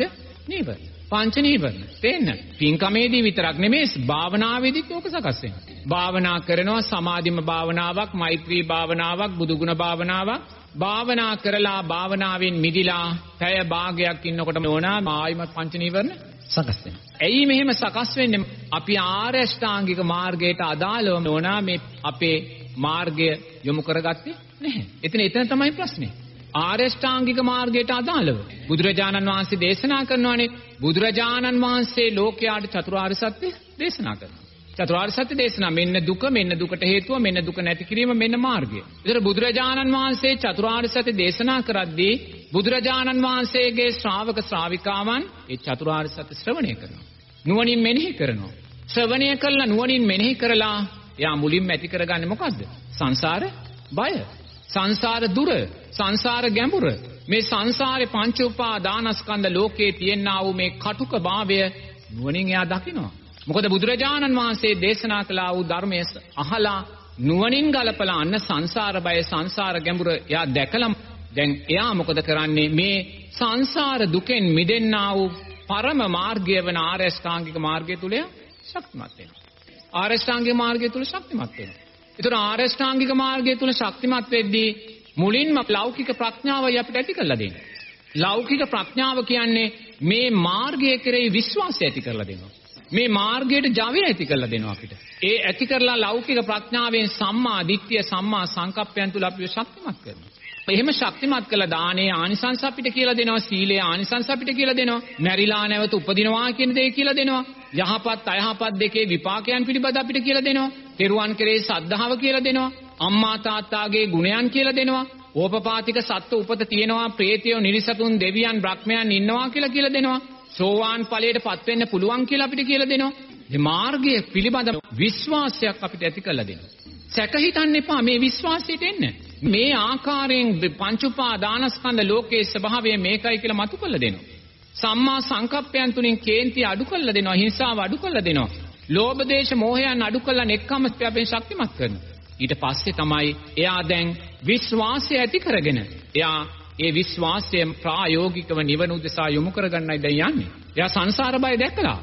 නීවරණ. පංච නීවරණ. තේන්න. පින්කමේදී විතරක් නෙමෙයි භාවනාවේදීත් ඕක සකස් වෙනවා. භාවනා කරනවා සමාධිම භාවනාවක්, මෛත්‍රී භාවනාවක්, බුදුගුණ භාවනාවක්. භාවනා කරලා භාවනාවෙන් මිදිලා පැය භාගයක් ඉන්නකොට ඕනා ආයිමත් පංච නීවරණ සකස් වෙනවා. ඇයි මෙහෙම සකස් වෙන්නේ? අපි ආර්ය අෂ්ටාංගික මාර්ගයට අදාළව ඕනා මේ අපේ මාර්ගය යොමු කරගත්තේ නැහැ. එතන එතන තමයි ප්‍රශ්නේ. ආරෂ්ඨාංගික මාර්ගයට අදාළව බුදුරජාණන් වහන්සේ දේශනා කරනවානේ බුදුරජාණන් වහන්සේ ලෝකයාට චතුරාර්ය සත්‍ය දේශනා කරනවා. චතුරාර්ය සත්‍ය දේශනා මෙන්න දුක මෙන්න දුකට හේතුව මෙන්න දුක නැති කිරීම මෙන්න මාර්ගය. ඒතර බුදුරජාණන් වහන්සේ චතුරාර්ය සත්‍ය දේශනා කරද්දී බුදුරජාණන් වහන්සේගේ ශ්‍රාවක ශ්‍රාවිකාවන් ඒ චතුරාර්ය සත්‍ය ශ්‍රවණය කරනවා. නුවණින් මෙනෙහි කරනවා. ශ්‍රවණය කළා නුවණින් මෙනෙහි කරලා එයා මුලින්ම ඇති කරගන්නේ මොකද්ද? සංසාර බය. සංසාර දුර, සංසාර ගැඹුර. මේ සංසාරේ පංච උපාදානස්කන්ධ ලෝකේ තියෙනා වූ මේ කටුක භාවය නුවණින් එයා දකිනවා. මොකද බුදුරජාණන් වහන්සේ දේශනා කළා වූ ධර්මයේ අහලා නුවණින් ගලපලා අන්න සංසාර බය සංසාර ගැඹුර එයා දැකලා දැන් එයා මොකද කරන්නේ මේ සංසාර දුකෙන් මිදෙන්නා වූ පරම මාර්ගය වන ආරෂ්ඨාංගික මාර්ගය තුල ශක්තිමත් වෙනවා. ආරෂ්ඨාංගික මාර්ගය තුල ශක්තිමත් වෙනවා. ඒතර ආරෂ්ඨාංගික මාර්ගය තුල ශක්තිමත් වෙද්දී මුලින්ම ලෞකික ප්‍රඥාවයි අපිට ඇති කරලා දෙන්නේ. ලෞකික ප්‍රඥාව කියන්නේ මේ මාර්ගය කෙරෙහි විශ්වාසය ඇති කරලා දෙනවා. මේ මාර්ගයට ජවය ඇති කරලා දෙනවා අපිට. ඒ ඇති කරලා ලෞකික ප්‍රඥාවෙන් සම්මා දිට්ඨිය සම්මා සංකප්පයන් තුල අපිව ශක්තිමත් කරනවා. එහෙම ශක්තිමත් කළ දානේ ආනිසංස අපිට කියලා දෙනවා සීලේ ආනිසංස අපිට කියලා දෙනවා මැරිලා නැවත උපදිනවා කියන දේ කියලා දෙනවා යහපත් අයහපත් දෙකේ විපාකයන් පිළිබඳ අපිට කියලා දෙනවා තෙරුවන් කෙරේ සද්ධාව කියලා දෙනවා අම්මා තාත්තාගේ ගුණයන් කියලා දෙනවා ඕපපාතික සත්ව උපත තියෙනවා ප්‍රේතයෝ නිරිසතුන් දෙවියන් බ්‍රහ්මයන් ඉන්නවා කියලා කියලා දෙනවා සෝවාන් ඵලයට පත් වෙන්න පුළුවන් කියලා අපිට කියලා දෙනවා. මේ මාර්ගය පිළිබඳ විශ්වාසයක් අපිට ඇති කරලා දෙනවා. සැක හිතන්න එපා මේ විශ්වාසයට එන්න. මේ ආකාරයෙන් පංච උපාදානස්කන්ධ ලෝකයේ ස්වභාවය මේකයි කියලා මතු කරලා දෙනවා. සම්මා සංකප්පයන් තුලින් කේන්ති අඩු කරලා දෙනවා, හිංසාව අඩු කරලා දෙනවා. ලෝභ දේශ මොහයන් අඩු කරලා නෙක්ඛම්ම අපෙන් ශක්තිමත් කරනවා. ඊට පස්සේ තමයි එයා දැන් විශ්වාසය ඇති කරගෙන එයා ඒ විශ්වාසය ප්‍රායෝගිකව නිවන උදෙසා යොමු කරගන්නයි දැන් යන්නේ. එයා සංසාර බය දැකලා.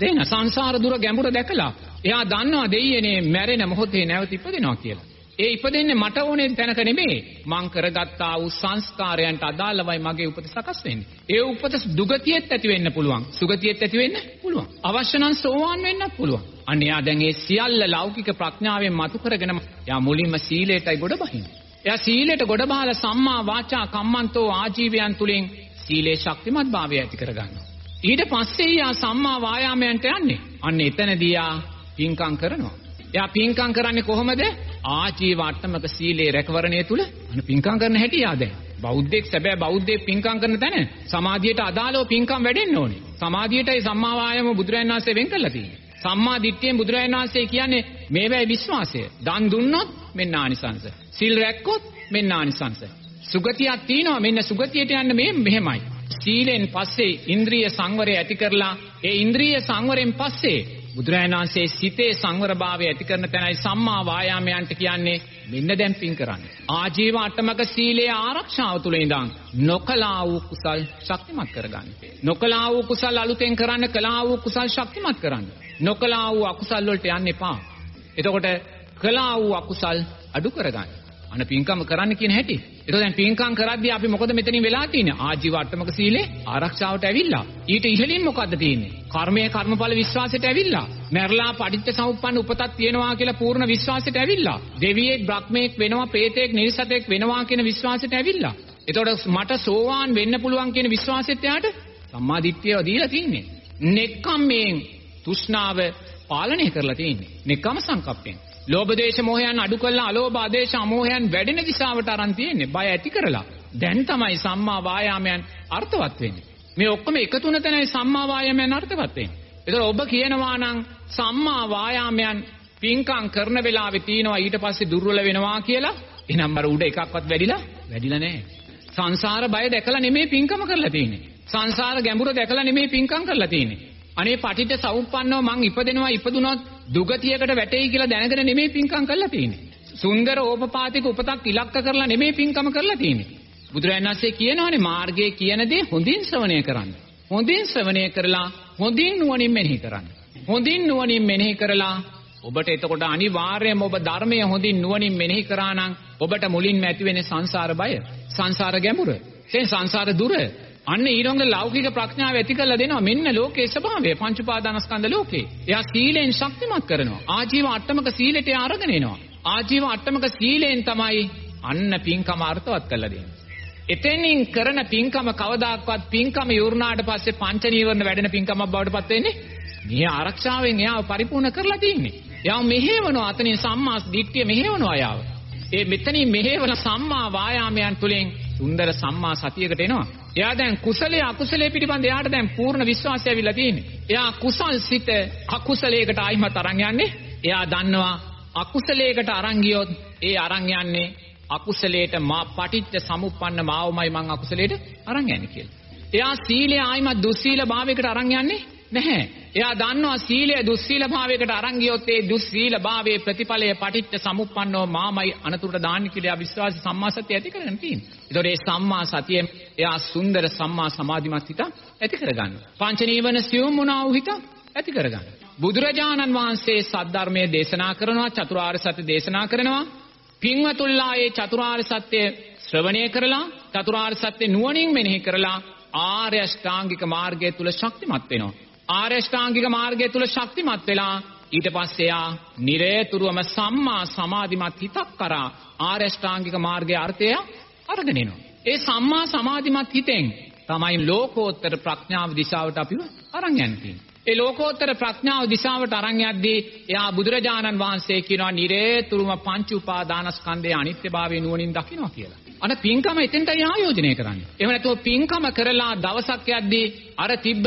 දෙන සංසාර දුර ගැඹුර දැකලා. එයා දන්නවා දෙයියනේ මැරෙන මොහොතේ නැවත ඉපදෙනවා කියලා. ඒ ඉපදෙන්නේ මට ඕනේ තැනක නෙමෙයි. මං කරගත්තා වූ සංස්කාරයන්ට අදාළවයි මගේ උපත සකස් වෙන්නේ. ඒ උපත දුගතියෙත් ඇති වෙන්න පුළුවන්. සුගතියෙත් ඇති වෙන්න පුළුවන්. අවශ්‍ය නම් සෝවාන් වෙන්නත් පුළුවන්. අන්න එයා දැන් ඒ සියල්ල ලෞකික ප්‍රඥාවෙන් මතු කරගෙන එයා මුලින්ම සීලයටයි ගොඩ බහින්නේ. එයා සීලයට ගොඩ බහලා සම්මා වාචා කම්මන්තෝ ආජීවයන් තුලින් සීලේ ශක්තිමත් භාවය ඇති කරගන්නවා. ඊට පස්සේ යා සම්මා වායාමයන්ට යන්නේ. අන්න එතනදී යා පින්කම් කරනවා. එයා පින්කම් කරන්නේ කොහොමද? ආජීව අට්ටමක සීලේ රැකවරණය තුල අන පින්කම් කරන හැටි යා දැන්. බෞද්ධෙක් සැබෑ බෞද්ධයෙක් පින්කම් කරන තැන සමාධියට අදාළව පින්කම් වැඩෙන්න ඕනේ. සමාධියටයි සම්මා වායාම බුදුරජාණන් වහන්සේ වෙන් කරලා තියෙන්නේ. සම්මා දිට්ඨියෙන් බුදුරජාණන් වහන්සේ කියන්නේ මේවැයි විශ්වාසය. දන් දුන්නොත් මෙන්න ආනිසංස. සිල් රැක්කොත් මෙන්න ආනිසංස. සුගතියක් තියෙනවා මෙන්න සුගතියට යන්න මේ මෙහෙමයි. සීලෙන් පස්සේ ඉන්ද්‍රිය සංවරය ඇති කරලා ඒ ඉන්ද්‍රිය සංවරයෙන් පස්සේ බුදුරජාණන් වහන්සේ සිතේ සංවරභාවය ඇති කරන තැනයි සම්මා වායාමයන්ට කියන්නේ මෙන්න දැන් පින් කරන්නේ. ආජීව අටමක සීලයේ ආරක්ෂාව තුළ ඉඳන් නොකලා වූ කුසල් ශක්තිමත් කරගන්න. නොකලා වූ කුසල් අලුතෙන් කරන්න කලා වූ කුසල් ශක්තිමත් කරන්න. නොකලා වූ අකුසල් වලට යන්න එපා. එතකොට කලා වූ අකුසල් අඩු කරගන්න. අන පින්කම කරන්න කියන හැටි. ඒක දැන් පින්කම් කරද්දී අපි මොකද මෙතනින් වෙලා තියෙන්නේ? ආජීව අට්ටමක සීලේ ආරක්ෂාවට ඇවිල්ලා. ඊට ඉහළින් මොකද්ද තියෙන්නේ? කර්මයේ කර්මඵල විශ්වාසයට ඇවිල්ලා. මැරලා පටිච්ච සමුප්පන්න උපතක් තියෙනවා කියලා පූර්ණ විශ්වාසයට ඇවිල්ලා. දෙවියෙක් බ්‍රහ්මයෙක් වෙනවා, ප්‍රේතෙක්, නිරිසතෙක් වෙනවා කියන විශ්වාසයට ඇවිල්ලා. එතකොට මට සෝවාන් වෙන්න පුළුවන් කියන විශ්වාසෙත් එයාට සම්මා දිට්ඨියව දීලා තින්නේ. නෙක්ඛම්මයෙන් තෘෂ්ණාව පාලනය කරලා තියෙන්නේ. නෙක්ඛම සංකප්පෙන්. ලෝභ දේශ මොහයන් අඩු කළා අලෝභ ආදේශ අමෝහයන් වැඩෙන දිශාවට අරන් තියෙන්නේ. බය ඇති කරලා. දැන් තමයි සම්මා වායාමයන් අර්ථවත් වෙන්නේ. මේ ඔක්කොම එකතු වෙන තැනයි සම්මා වායාමයන් අර්ථවත් වෙන්නේ. ඒතර ඔබ කියනවා නම් සම්මා වායාමයන් පින්කම් කරන වෙලාවේ තියෙනවා ඊට පස්සේ දුර්වල වෙනවා කියලා. එහෙනම් අර උඩ එකක්වත් වැඩිලා වැඩිලා නැහැ. සංසාර බය දැකලා නෙමෙයි පින්කම කරලා තියෙන්නේ. සංසාර ගැඹුර දැකලා නෙමෙයි පින්කම් කරලා තියෙන්නේ. අනේ පටිච්ච සමුප්පන්නව මං ඉපදෙනවා ඉපදුනොත් දුගතියකට වැටෙයි කියලා දැනගෙන නෙමෙයි පින්කම් කරලා තියෙන්නේ. සුන්දර ඕපපාතික උපතක් ඉලක්ක කරලා නෙමෙයි පින්කම කරලා තියෙන්නේ. බුදුරජාණන් වහන්සේ කියනවානේ මාර්ගයේ කියන දේ හොඳින් ශ්‍රවණය කරන්න. හොඳින් ශ්‍රවණය කරලා හොඳින් නුවණින් මෙනෙහි කරන්න. හොඳින් නුවණින් මෙනෙහි කරලා ඔබට එතකොට අනිවාර්යයෙන්ම ඔබ ධර්මය හොඳින් නුවණින් මෙනෙහි කරා නම් ඔබට මුලින්ම ඇති වෙන්නේ සංසාර බය, සංසාර ගැඹුර, ඒ සංසාර දුර. අන්න ඊළඟ ලෞකික ප්‍රඥාව ඇති කරලා දෙනවා මෙන්න ලෝකයේ ස්වභාවය පංච උපාදානස්කන්ධ ලෝකේ. එයා සීලෙන් ශක්තිමත් කරනවා. ආජීව අට්ටමක සීලෙට එයා අරගෙන එනවා. ආජීව අට්ටමක සීලෙන් තමයි අන්න පින්කම අර්ථවත් කරලා දෙන්නේ. එතෙනින් කරන පින්කම කවදාක්වත් පින්කම යුරුනාට පස්සේ පංච නීවරණ වැඩෙන පින්කමක් බවට පත් වෙන්නේ මේ ආරක්ෂාවෙන් එයාව පරිපූර්ණ කරලා තින්නේ. එයාව මෙහෙවනවා අතනින් සම්මා දිට්ඨිය මෙහෙවනවා එයාව. ඒ මෙතනින් මෙහෙවන සම්මා වායාමයන් තුලින් සුන්දර සම්මා සතියකට එනවා. එයා දැන් කුසලයේ අකුසලයේ පිටිපන්ද එයාට දැන් පූර්ණ විශ්වාසය ඇවිල්ලා තියෙන්නේ. එයා කුසල් සිත අකුසලයකට ආයිමත් අරන් යන්නේ. එයා දන්නවා අකුසලයකට අරන් ගියොත් ඒ අරන් යන්නේ අකුසලයට මා පටිච්ච සමුප්පන්න මාවමයි මං අකුසලයට අරන් යන්නේ කියලා. එයා සීලය ආයිමත් දුස්සීල භාවයකට අරන් යන්නේ නැහැ. එයා දන්නවා සීලය දුස්සීල භාවයකට අරන් ගියොත් ඒ දුස්සීල භාවයේ ප්‍රතිඵලය පටිච්ච සමුප්පන්නව මාමයි අනතුරට දාන්නේ කියලා විශ්වාස සම්මා සතිය ඇති කරගෙන තියෙනවා. ඒතකොට මේ සම්මා සතියෙන් එයා සුන්දර සම්මා සමාධිමත් හිත ඇති කරගන්නවා. පංච නීවන සියුම් වුණා වූ හිත ඇති කරගන්නවා. බුදුරජාණන් වහන්සේ සද්ධර්මයේ දේශනා කරනවා චතුරාර්ය සත්‍ය දේශනා කරනවා. පින්වතුල්ලා ඒ චතුරාර්ය සත්‍ය ශ්‍රවණය කරලා චතුරාර්ය සත්‍ය නුවණින් මෙනෙහි කරලා ආර්ය අෂ්ටාංගික මාර්ගය තුල ශක්තිමත් වෙනවා. ආර්ය අෂ්ටාංගික මාර්ගය තුල ශක්තිමත් වෙලා ඊට පස්සේ යා නිරේතුරුවම සම්මා සමාධිමත් හිතක් කරා ආර්ය අෂ්ටාංගික මාර්ගයේ අර්ථය අරගෙන එනවා. ඒ සම්මා සමාධිමත් හිතෙන් තමයි ලෝකෝත්තර ප්‍රඥාව දිශාවට අපිව අරන් යන්නේ. ඒ ලෝකෝත්තර ප්‍රඥාව දිශාවට අරන් යද්දී එයා බුදුරජාණන් වහන්සේ කියනවා නිරේතුරුම පංච උපාදානස්කන්ධයේ අනිත්‍යභාවය නුවණින් දකිනවා කියලා. අර පින්කම එතෙන්ටයි ආයෝජනය කරන්නේ. එහෙම නැතුව පින්කම කරලා දවසක් යද්දී අර තිබ්බ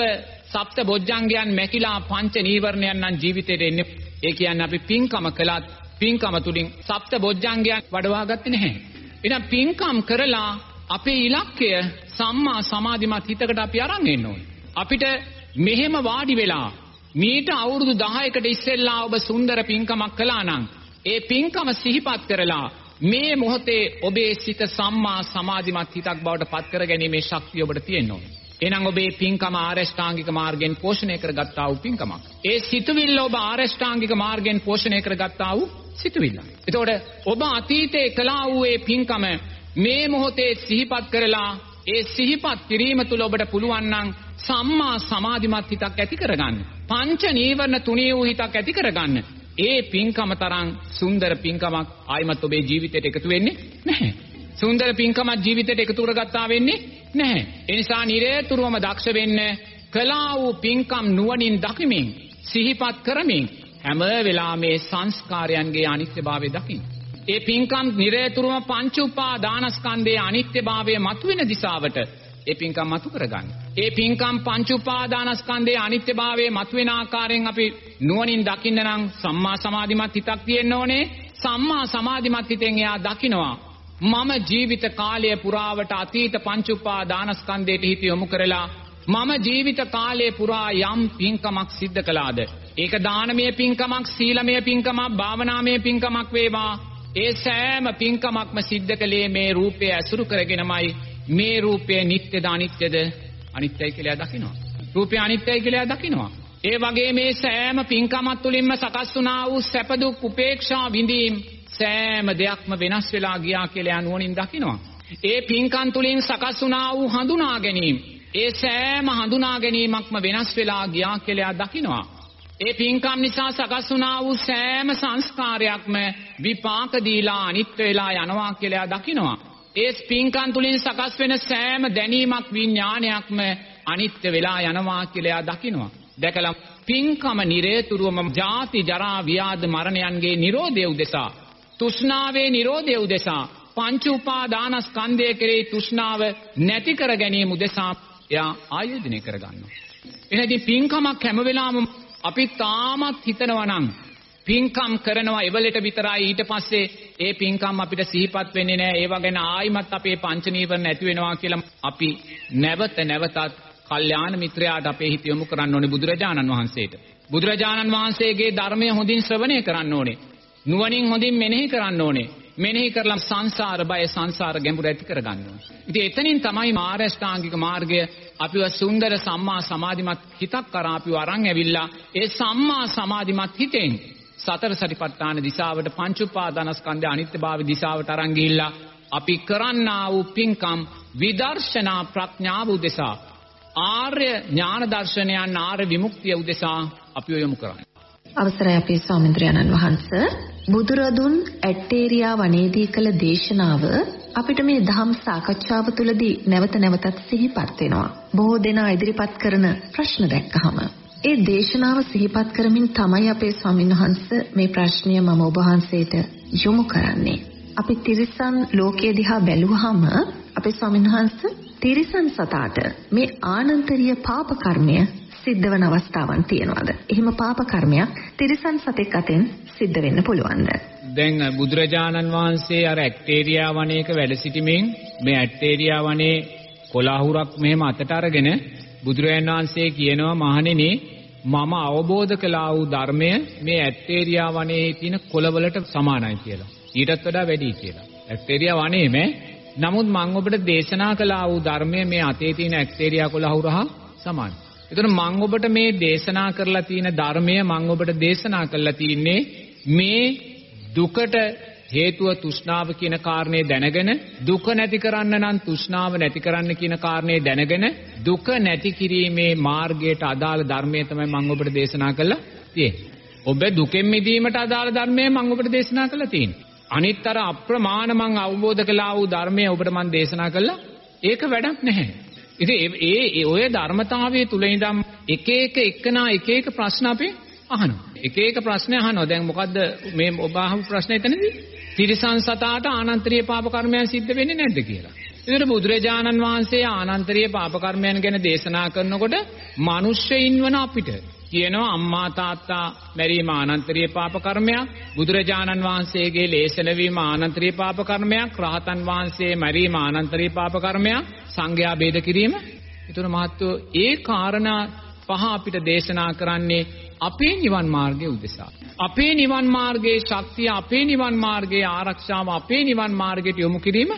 සප්ත බොජ්ජංගයන් මැකිලා පංච නීවරණයන් නම් ජීවිතේට එන්නේ. ඒ කියන්නේ අපි පින්කම කළත් පින්කම තුලින් සප්ත බොජ්ජංගයන් වඩවා ගත්තේ නැහැ. එහෙනම් පින්කම් කරලා අපේ ඉලක්කය සම්මා සමාධිමත් හිතකට අපි අරන් එන්න ඕනේ. අපිට මෙහෙම වාඩි වෙලා මීට අවුරුදු 10කට ඉස්සෙල්ලා ඔබ සුන්දර පින්කමක් කළා නම් ඒ පින්කම සිහිපත් කරලා මේ මොහොතේ ඔබේ සිත සම්මා සමාධිමත් හිතක් බවට පත් කරගැනීමේ ශක්තිය ඔබට තියෙන්න ඕනේ. එහෙනම් ඔබේ පින්කම ආරෂ්ඨාංගික මාර්ගයෙන් පෝෂණය කරගත්තා වූ පින්කමක්. ඒ සිතුවිල්ල ඔබ ආරෂ්ඨාංගික මාර්ගයෙන් පෝෂණය කරගත්තා වූ සිතුවිල්ල. එතකොට ඔබ අතීතයේ කළා වූ ඒ පින්කම මේ මොහොතේ සිහිපත් කරලා ඒ සිහිපත් කිරීම තුළ ඔබට පුළුවන් නම් සම්මා සමාධිමත් හිතක් ඇති කරගන්න. පංච නීවරණ තුනී වූ හිතක් ඇති කරගන්න. ඒ පින්කම තරම් සුන්දර පින්කමක් ආයිමත් ඔබේ ජීවිතයට එකතු වෙන්නේ නැහැ. සුන්දර පින්කමක් ජීවිතයට එකතු කරගත්තා වෙන්නේ නැහැ. ඒ නිසා නිරේතුරුවම දක්ෂ වෙන්න කලා වූ පින්කම් නුවණින් දකිමින් සිහිපත් කරමින් හැම වෙලාවෙම මේ සංස්කාරයන්ගේ අනිත්‍යභාවය දකින්න. ඒ පින්කම් නිරේතුරුම පංච උපාදානස්කන්ධයේ අනිත්‍යභාවය මතුවෙන දිශාවට ඒ පින්කම් මතු කරගන්න. ඒ පින්කම් පංච උපාදානස්කන්ධයේ අනිත්‍යභාවය මතුවෙන ආකාරයෙන් අපි නුවණින් දකින්න නම් සම්මා සමාධිමත් හිතක් තියෙන්න ඕනේ. සම්මා සමාධිමත් හිතෙන් එයා දකිනවා මම ජීවිත කාලය පුරාවට අතීත පංච උපාදානස්කන්ධයට හිත යොමු කරලා මම ජීවිත කාලය පුරා යම් පින්කමක් සිද්ධ කළාද? ඒක දානමය පින්කමක් සීලමය පින්කමක් භාවනාමය පින්කමක් වේවා. ඒ සෑම පින්කමක්ම සිද්ධ කළේ මේ රූපය ඇසුරු කරගෙනමයි. මේ රූපය නිට්ටයද අනිත්‍යද අනිත්‍යයි කියලා දකිනවා. රූපය අනිත්‍යයි කියලා දකිනවා. ඒ වගේ මේ සෑම පින්කමක් තුළින්ම සකස් වුණා වූ සැප දුක් උපේක්ෂා විඳීම් සෑම දෙයක්ම වෙනස් වෙලා ගියා කියලා නුවණින් දකිනවා. ඒ පින්කම් තුලින් සකස් වුණා වූ හඳුනා ගැනීම, ඒ සෑම හඳුනා ගැනීමක්ම වෙනස් වෙලා ගියා කියලා දකිනවා. ඒ පින්කම් නිසා සකස් වුණා වූ සෑම සංස්කාරයක්ම විපාක දීලා අනිත්‍ය වෙලා යනවා කියලා දකිනවා. ඒ පින්කම් තුලින් සකස් වෙන සෑම දැනීමක් විඥානයක්ම අනිත්‍ය වෙලා යනවා කියලා දකිනවා. දැකලා පින්කම නිරේතුරුවම ජාති ජරා ව්‍යාධ මරණයන්ගේ Nirodhe උදෙසා තෘෂ්ණාවේ Nirodhe උදෙසා පංච උපාදානස්කන්ධය කෙරෙහි තෘෂ්ණාව නැති කර ගැනීම උදෙසා එයා ආයෝජනය කරගන්නවා. එහෙනම් පින්කමක් හැම වෙලාවම අපි තාමත් හිතනවා නම් පින්කම් කරනවා එවලට විතරයි. ඊට පස්සේ ඒ පින්කම් අපිට සිහිපත් වෙන්නේ නැහැ ඒව ගැන ආයිමත් අපේ පංච නීවරණ නැති වෙනවා කියලා අපි නැවත නැවතත් කල්යාණ මිත්‍රයාට අපේ හිත යොමු කරන්න ඕනේ බුදුරජාණන් වහන්සේට. බුදුරජාණන් වහන්සේගේ ධර්මය හොඳින් ශ්‍රවණය කරන්න ඕනේ. නුවණින් හොඳින් මෙනෙහි කරන්න ඕනේ. මෙනෙහි කරලා සංසාර බය සංසාර ගැඹුර ඇති කරගන්න ඕනේ. ඉතින් එතනින් තමයි මාර්ගෂ්ටාංගික මාර්ගය අපිව සුන්දර සම්මා සමාධිමත් හිතක් කරා අපිව අරන් ඇවිල්ලා ඒ සම්මා සමාධිමත් හිතෙන් සතර සටිපට්ඨාන දිශාවට පංච උපාදානස්කන්ධය අනිත්‍යභාවය දිශාවට අරන් ගිහිල්ලා අපි කරන්නා වූ පින්කම් විදර්ශනා ප්‍රඥාව උදෙසා ආර්ය ඥාන දර්ශනයන් ආර්ය විමුක්තිය උදෙසා අපි යොමු කරන්නේ. අවසරයි අපේ ස්වාමීන්ද්‍රයන්න් වහන්සේ බුදුරදුන් ඇට්ටේරියා වනයේදී කළ දේශනාව අපිට මේ ධම් සාකච්ඡාව තුළදී නැවත නැවතත් සිහිපත් වෙනවා. බොහෝ දෙනා ඉදිරිපත් කරන ප්‍රශ්න දැක්කහම ඒ දේශනාව සිහිපත් කරමින් තමයි අපේ ස්වාමින්වහන්සේ මේ ප්‍රශ්නය මම ඔබ වහන්සේට යොමු කරන්නේ. අපි තිරිසන් ලෝකයේ දිහා බැලුවහම අපේ ස්වාමින්වහන්සේ තිරිසන් සතාට මේ ආනන්තරීය පාප කර්මය සිද්ධ වෙන අවස්ථාවන් තියෙනවද? එහෙම පාප කර්මයක් තිරිසන් සතෙක් අතෙන් සිද්ධ වෙන්න පුළුවන්ද? දැන් බුදුරජාණන් වහන්සේ අර ඇක්ටේරියා වනයේක වැඩ සිටීමෙන් මේ ඇක්ටේරියා වනයේ කොලාහුරක් මෙහෙම අතට අරගෙන බුදුරජාණන් වහන්සේ කියනවා මහණෙනි මම අවබෝධ කළා වූ ධර්මය මේ ඇක්ටේරියා වනයේ තියෙන කොළවලට සමානයි කියලා. ඊටත් වඩා වැඩි කියලා. ඇක්ටේරියා වනයේම නමුත් මම ඔබට දේශනා කළා වූ ධර්මය මේ අතේ තියෙන ඇක්ටේරියා කොළහුරහා සමානයි. එතකොට මම ඔබට මේ දේශනා කරලා තියෙන ධර්මය මම ඔබට දේශනා කරලා තින්නේ මේ දුකට හේතුව තෘෂ්ණාව කියන කාරණේ දැනගෙන දුක නැති කරන්න නම් තෘෂ්ණාව නැති කරන්න කියන කාරණේ දැනගෙන දුක නැති කිරීමේ මාර්ගයට අදාළ ධර්මය තමයි මම ඔබට දේශනා කළා තියෙන්නේ. ඔබ දුකෙන් මිදීමට අදාළ ධර්මය මම ඔබට දේශනා කළා තියෙන්නේ. අනිත් අර අප්‍රමාණ මං අවබෝධ කළා වූ ධර්මය ඔබට මං දේශනා කළා ඒක වැඩක් නැහැ. ඉතින් ඒ ඔය ධර්මතාවයේ තුල ඉඳන් එක එක එක්කනා එක එක ප්‍රශ්න අපි අහනවා. එක එක ප්‍රශ්න අහනවා. දැන් මොකද්ද මේ ඔබ අහපු ප්‍රශ්න එතනදී? තිරිසන් සතාට ආනන්තරීය පාප කර්මයන් සිද්ධ වෙන්නේ නැද්ද කියලා. ඒතර බුදුරජාණන් වහන්සේ ආනන්තරීය පාප කර්මයන් ගැන දේශනා කරනකොට මිනිස්සෙයින් වන අපිට කියනවා අම්මා තාත්තා මැරීම ආනන්තරීය පාප කර්මයක් බුදුරජාණන් වහන්සේගේ ලේසලවීම ආනන්තරීය පාප කර්මයක් රහතන් වහන්සේ මැරීම ආනන්තරීය පාප කර්මයක් සංඝයා ભેද කිරීම. ඒතර මහත්වෝ ඒ කාරණා පහ අපිට දේශනා කරන්නේ අපේ නිවන් මාර්ගයේ උදෙසා. අපේ නිවන් මාර්ගයේ ශක්තිය අපේ නිවන් මාර්ගයේ ආරක්ෂාව අපේ නිවන් මාර්ගයට යොමු කිරීම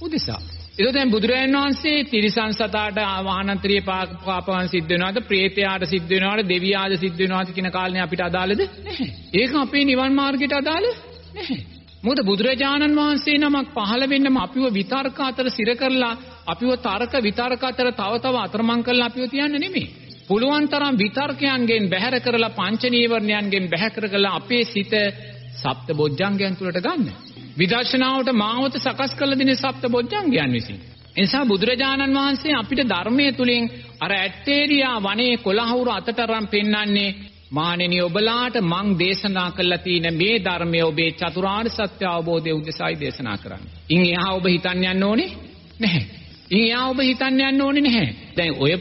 උදෙසා. ඒක දැන් බුදුරජාණන් වහන්සේ තිරිසන් සතාට ආවානන්තරීය පාපයන් සිද්ධ වෙනවද ප්‍රේතයාට සිද්ධ වෙනවද දෙවියාට සිද්ධ වෙනවද කියන කාලේ අපිට අදාළද නැහැ. ඒක අපේ නිවන් මාර්ගයට අදාළ නැහැ. මොකද බුදුරජාණන් වහන්සේ නමක් පහළ වෙන්නම අපිව විතර්ක අතර සිර කරලා අපිව තර්ක විතර්ක අතර තව තව අතරමං කරලා අපිව තියන්න නෙමෙයි. පුළුවන් තරම් විතර්කයන්ගෙන් බැහැර කරලා පංච නීවරණයන්ගෙන් බැහැර කරලා අපේ සිත සප්ත බොජ්ජංගයන් තුලට ගන්න. විදර්ශනාවට මාවත සකස් කළ දෙන සප්ත බොජ්ජංගයන් විසින්. එනිසා බුදුරජාණන් වහන්සේ අපිට ධර්මයේ තුලින් අර ඇට්ටේරියා වනයේ කොළහවුරු අතට අරන් පෙන්වන්නේ මානෙනි ඔබලාට මං දේශනා කළා තියෙන මේ ධර්මය ඔබේ චතුරාර්ය සත්‍ය අවබෝධය උදෙසායි දේශනා කරන්නේ. ඉන් එහා ඔබ හිතන්න යන්න ඕනේ නැහැ. ඉන් එහා ඔබ හිතන්න යන්න ඕනේ නැහැ. දැන් ඔය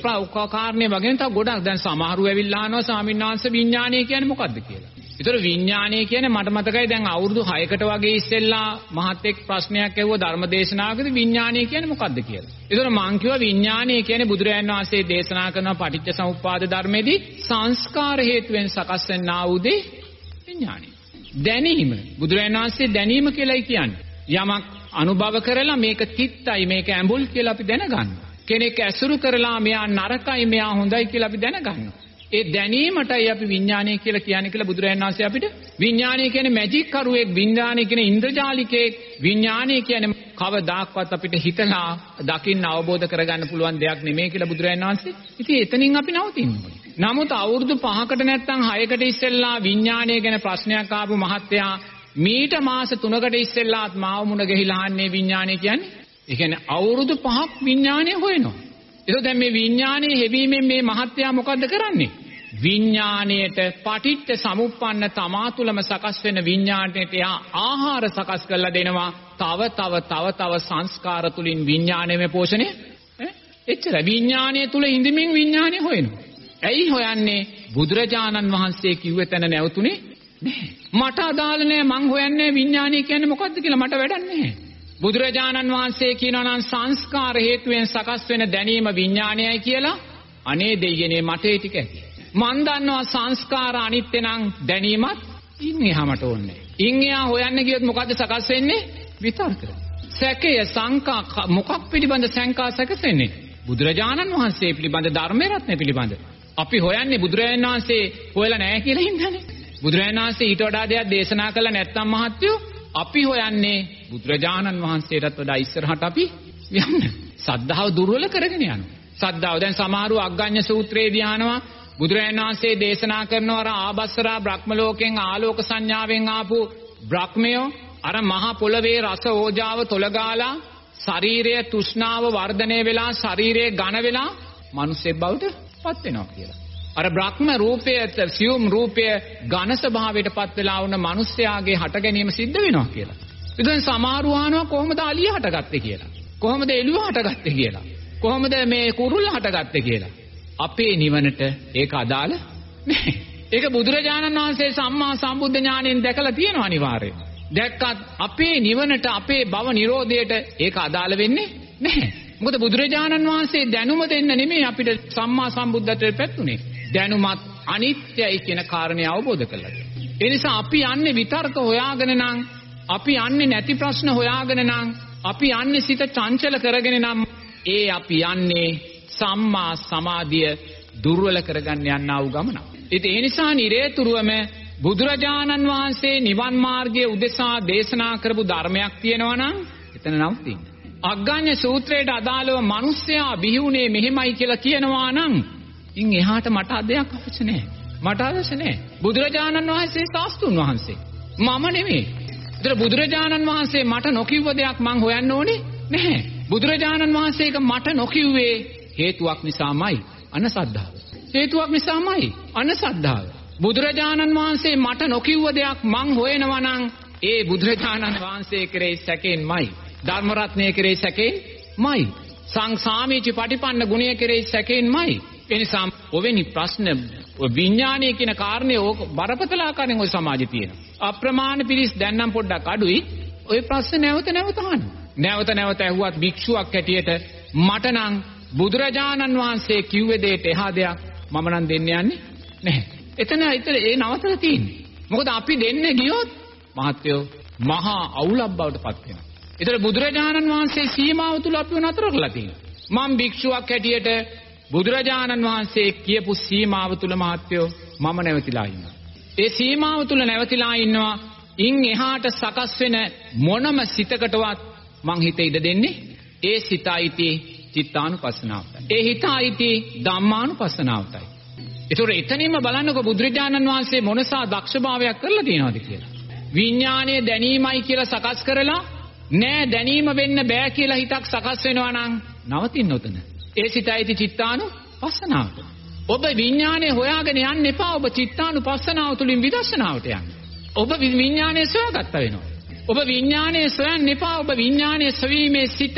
කාරණේ වගේ තව ගොඩක් දැන් සමහරු ඇවිල්ලා අහනවා ස්වාමීන් වහන්සේ විඥානය කියන්නේ මොකද්ද කියලා. ඒතර විඥානය කියන්නේ මට මතකයි දැන් අවුරුදු 6කට වගේ ඉස්සෙල්ලා මහත් එක් ප්‍රශ්නයක් ඇහුවා ධර්මදේශනාවකදී විඥානය කියන්නේ මොකද්ද කියලා. ඒතර මං කිව්වා විඥානය කියන්නේ බුදුරයන් වහන්සේ දේශනා කරන පටිච්ච සමුප්පාද ධර්මයේදී සංස්කාර හේතුවෙන් සකස් වෙනා වූ දේ විඥානය. දැනීම බුදුරයන් වහන්සේ දැනීම කියලායි කියන්නේ. යමක් අනුභව කරලා මේක තිත්තයි මේක ඇඹුල් කියලා අපි දැනගන්නවා. කෙනෙක් ඇසුරු කරලා මෙයා නරකයි මෙයා හොඳයි කියලා අපි දැනගන්නවා. ඒ දැනීමටයි අපි විඥානය කියලා කියන්නේ කියලා බුදුරජාණන් වහන්සේ අපිට විඥානය කියන්නේ මැජික් කරුවෙක් විඥානය කියන්නේ ඉන්ද්‍රජාලිකයෙක්. විඥානය කියන්නේ කවදාක්වත් අපිට හිතලා දකින්න අවබෝධ කරගන්න පුළුවන් දෙයක් නෙමෙයි කියලා බුදුරජාණන් වහන්සේ. ඉතින් එතනින් අපි නවතින්න නමුත් අවුරුදු 5කට නැත්නම් 6කට ඉස්සෙල්ලා විඥානය ගැන ප්‍රශ්නයක් ආපු මහත්තයා මීට මාස 3කට ඉස්සෙල්ලාත් මාව මුණ ගහිලා අහන්නේ විඥානය කියන්නේ. ඒ කියන්නේ අවුරුදු 5ක් විඥානය හොයනවා. ඒක දැන් මේ විඥානයේ හෙවීමෙන් මේ මහත්තයා මොකද්ද කරන්නේ? විඥාණයට පටිච්ච සමුප්පන්න තමා තුළම සකස් වෙන විඥාණයට එහා ආහාර සකස් කරලා දෙනවා. තව තව තව තව සංස්කාර තුලින් විඥාණයම පෝෂණය. එච්චර විඥාණය තුල ඉඳමින් විඥාණය හොයනවා. ඇයි හොයන්නේ? බුදුරජාණන් වහන්සේ කිව්ව තැන නැවතුනේ නැහැ. මට අදාළ නැහැ මං හොයන්නේ විඥාණය කියන්නේ මොකද්ද කියලා මට වැඩක් නැහැ. බුදුරජාණන් වහන්සේ කියනවා නම් සංස්කාර හේතුවෙන් සකස් වෙන දැනීම විඥාණයයි කියලා. අනේ දෙයියනේ මට ඒ ටික ඇති මන් දන්නවා සංස්කාර අනිත්‍ය නම් දැනීමත් ඉන් එහාමට ඕනේ. ඉන් එහා හොයන්න ගියොත් මොකද්ද සකස් වෙන්නේ? විතර්ක. සැකය සංකා මොකක් පිළිබඳ සංකා සැකසෙන්නේ? බුදුරජාණන් වහන්සේ පිළිබඳ ධර්මයේ රත්නය පිළිබඳ. අපි හොයන්නේ බුදුරජාණන් වහන්සේ හොයලා නැහැ කියලා හින්දානේ. බුදුරජාණන් වහන්සේ ඊට වඩා දෙයක් දේශනා කළා නැත්නම් මහත්යෝ අපි හොයන්නේ බුදුරජාණන් වහන්සේටත් වඩා ඉස්සරහට අපි යන්න. සද්ධාව දුර්වල කරගෙන යනවා. සද්ධාව දැන් සමහරව අග්ගඤ්ඤ සූත්‍රයේදී අහනවා බුදුරජාණන් වහන්සේ දේශනා කරනවර ආබස්සරා බ්‍රහ්ම ලෝකෙන් ආලෝක සංඥාවෙන් ආපු බ්‍රහ්මයෝ අර මහ පොළවේ රස ඕජාව තොලගාලා ශරීරයේ තෘෂ්ණාව වර්ධනය වෙලා ශරීරයේ ඝන වෙලා මිනිස්සෙක් බවට පත් වෙනවා කියලා. අර බ්‍රහ්ම රූපය සියුම් රූපය ඝන ස්වභාවයට පත් වෙලා වුණ මිනිස්යාගේ හට ගැනීම සිද්ධ වෙනවා කියලා. ඉතින් සමහරව අහනවා කොහොමද අලිය හටගත්තේ කියලා. කොහොමද එළුව හටගත්තේ කියලා. කොහොමද මේ කුරුල්ල හටගත්තේ කියලා. අපේ නිවනට ඒක අදාළ නැහැ. ඒක බුදුරජාණන් වහන්සේ සම්මා සම්බුද්ධ ඥාණයෙන් දැකලා තියෙනවා අනිවාර්යයෙන්. දැක්කත් අපේ නිවනට අපේ භව නිරෝධයට ඒක අදාළ වෙන්නේ නැහැ. මොකද බුදුරජාණන් වහන්සේ දැනුම දෙන්න නෙමෙයි අපිට සම්මා සම්බුද්ධත්වයට පැතුනේ. දැනුමත් අනිත්‍යයි කියන කාරණේ අවබෝධ කරලා ඒ නිසා අපි යන්නේ විතර්ක හොයාගෙන නම් අපි යන්නේ නැති ප්‍රශ්න හොයාගෙන නම් අපි යන්නේ සිත චංචල කරගෙන නම් ඒ අපි යන්නේ සම්මා සමාධිය දුර්වල කරගන්න යන්නා වූ ගමන. ඉතින් ඒ නිසා නිරේතුරුවම බුදුරජාණන් වහන්සේ නිවන් මාර්ගයේ උදෙසා දේශනා කරපු ධර්මයක් තියෙනවා නම් එතන නවතින්න. අග්ගඤ්ඤ සූත්‍රයට අදාළව මිනිස්සයා බිහිුනේ මෙහෙමයි කියලා කියනවා නම් ඉන් එහාට මට අදයක් අවශ්‍ය නැහැ. මට අවශ්‍ය නැහැ. බුදුරජාණන් වහන්සේ සාස්තුන් වහන්සේ. මම නෙමෙයි. ඒතර බුදුරජාණන් වහන්සේ මට නොකියුව දෙයක් මං හොයන්න ඕනේ නැහැ. බුදුරජාණන් වහන්සේක මට නොකියුවේ හේතුවක් නිසාමයි අන සද්ධාව. හේතුවක් නිසාමයි අන සද්ධාව. බුදුරජාණන් වහන්සේ මට නොකිව්ව දෙයක් මං හොයනවා නම් ඒ බුදුරජාණන් වහන්සේ කෙරෙහි සැකෙන්මයි. ධර්ම රත්නය කෙරෙහි සැකෙන්මයි. සංසාමීචි පටිපන්න ගුණය කෙරෙහි සැකෙන්මයි. එනිසා ඔවැනි ප්‍රශ්න විඥානය කියන කාරණේ ඕක බරපතල ආකාරයෙන් ওই සමාජේ තියෙනවා. අප්‍රමාණ පිරිස් දැන් නම් පොඩ්ඩක් අඩුයි. ওই ප්‍රශ්න නැවත නැවත අහන්න. නැවත නැවත ඇහුවත් භික්ෂුවක් හැටියට මට නම් බුදුරජාණන් වහන්සේ කිව්වේ දෙයට එහා දෙයක් මම නම් දෙන්න යන්නේ නැහැ. එතන එතන ඒ නවතලා තියෙන්නේ. මොකද අපි දෙන්නේ ගියොත් මහත්යෝ මහා අවුලක් බවට පත් වෙනවා. ඒතර බුදුරජාණන් වහන්සේ සීමාව තුල අපිව නතර කරලා තියෙනවා. මම භික්ෂුවක් හැටියට බුදුරජාණන් වහන්සේ කියපු සීමාව තුල මහත්යෝ මම නැවතිලා ඉන්නවා. ඒ සීමාව තුල නැවතිලා ඉන්නවා. ඉන් එහාට සකස් වෙන මොනම සිතකටවත් මං හිත ඉඩ දෙන්නේ ඒ සිතයිති චිත්තානුපස්සනාවටයි. ඒ හිත අයිති ධම්මානුපස්සනාවටයි. ඒතොර එතනින්ම බලන්නකො බුදුරජාණන් වහන්සේ මොනසා දක්ෂභාවයක් කරලා තියෙනවද කියලා. විඥානය දැනීමයි කියලා සකස් කරලා නෑ දැනීම වෙන්න බෑ කියලා හිතක් සකස් වෙනවා නම් නවතින්න උතන. ඒ සිත අයිති චිත්තානුපස්සනාවට. ඔබ විඥානය හොයාගෙන යන්න එපා. ඔබ චිත්තානුපස්සනාව තුළින් විදර්ශනාවට යන්න. ඔබ විඥානය සොයාගත්ත වෙනවා. ඔබ විඥානය සොයන්න එපා. ඔබ විඥානය සොවීමේ සිට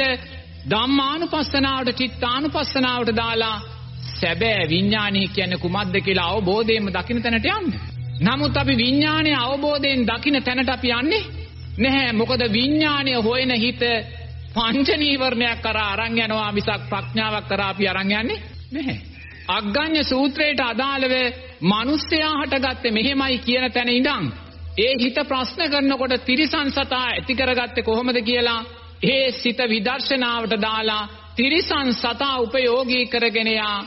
ධම්මානුපස්සනාවට චිත්තානුපස්සනාවට දාලා සැබෑ විඥානය කියන්නේ කුමක්ද කියලා අවබෝධයෙන්ම දකින්න තැනට යන්න. නමුත් අපි විඥානය අවබෝධයෙන් දකින්න තැනට අපි යන්නේ නැහැ. මොකද විඥානය හොයන හිත පංච නීවරණයක් කරා අරන් යනවා මිසක් ප්‍රඥාවක් කරා අපි අරන් යන්නේ නැහැ. අග්ගඤ්ඤ සූත්‍රයට අදාළව මිනිස්සයා හටගත්තේ මෙහෙමයි කියන තැන ඉඳන් ඒ හිත ප්‍රශ්න කරනකොට තිරිසන් සතා ඇති කරගත්තේ කොහොමද කියලා ඒ සිත විදර්ශනාවට දාලා තිරිසන් සතා උපයෝගී කරගෙන යා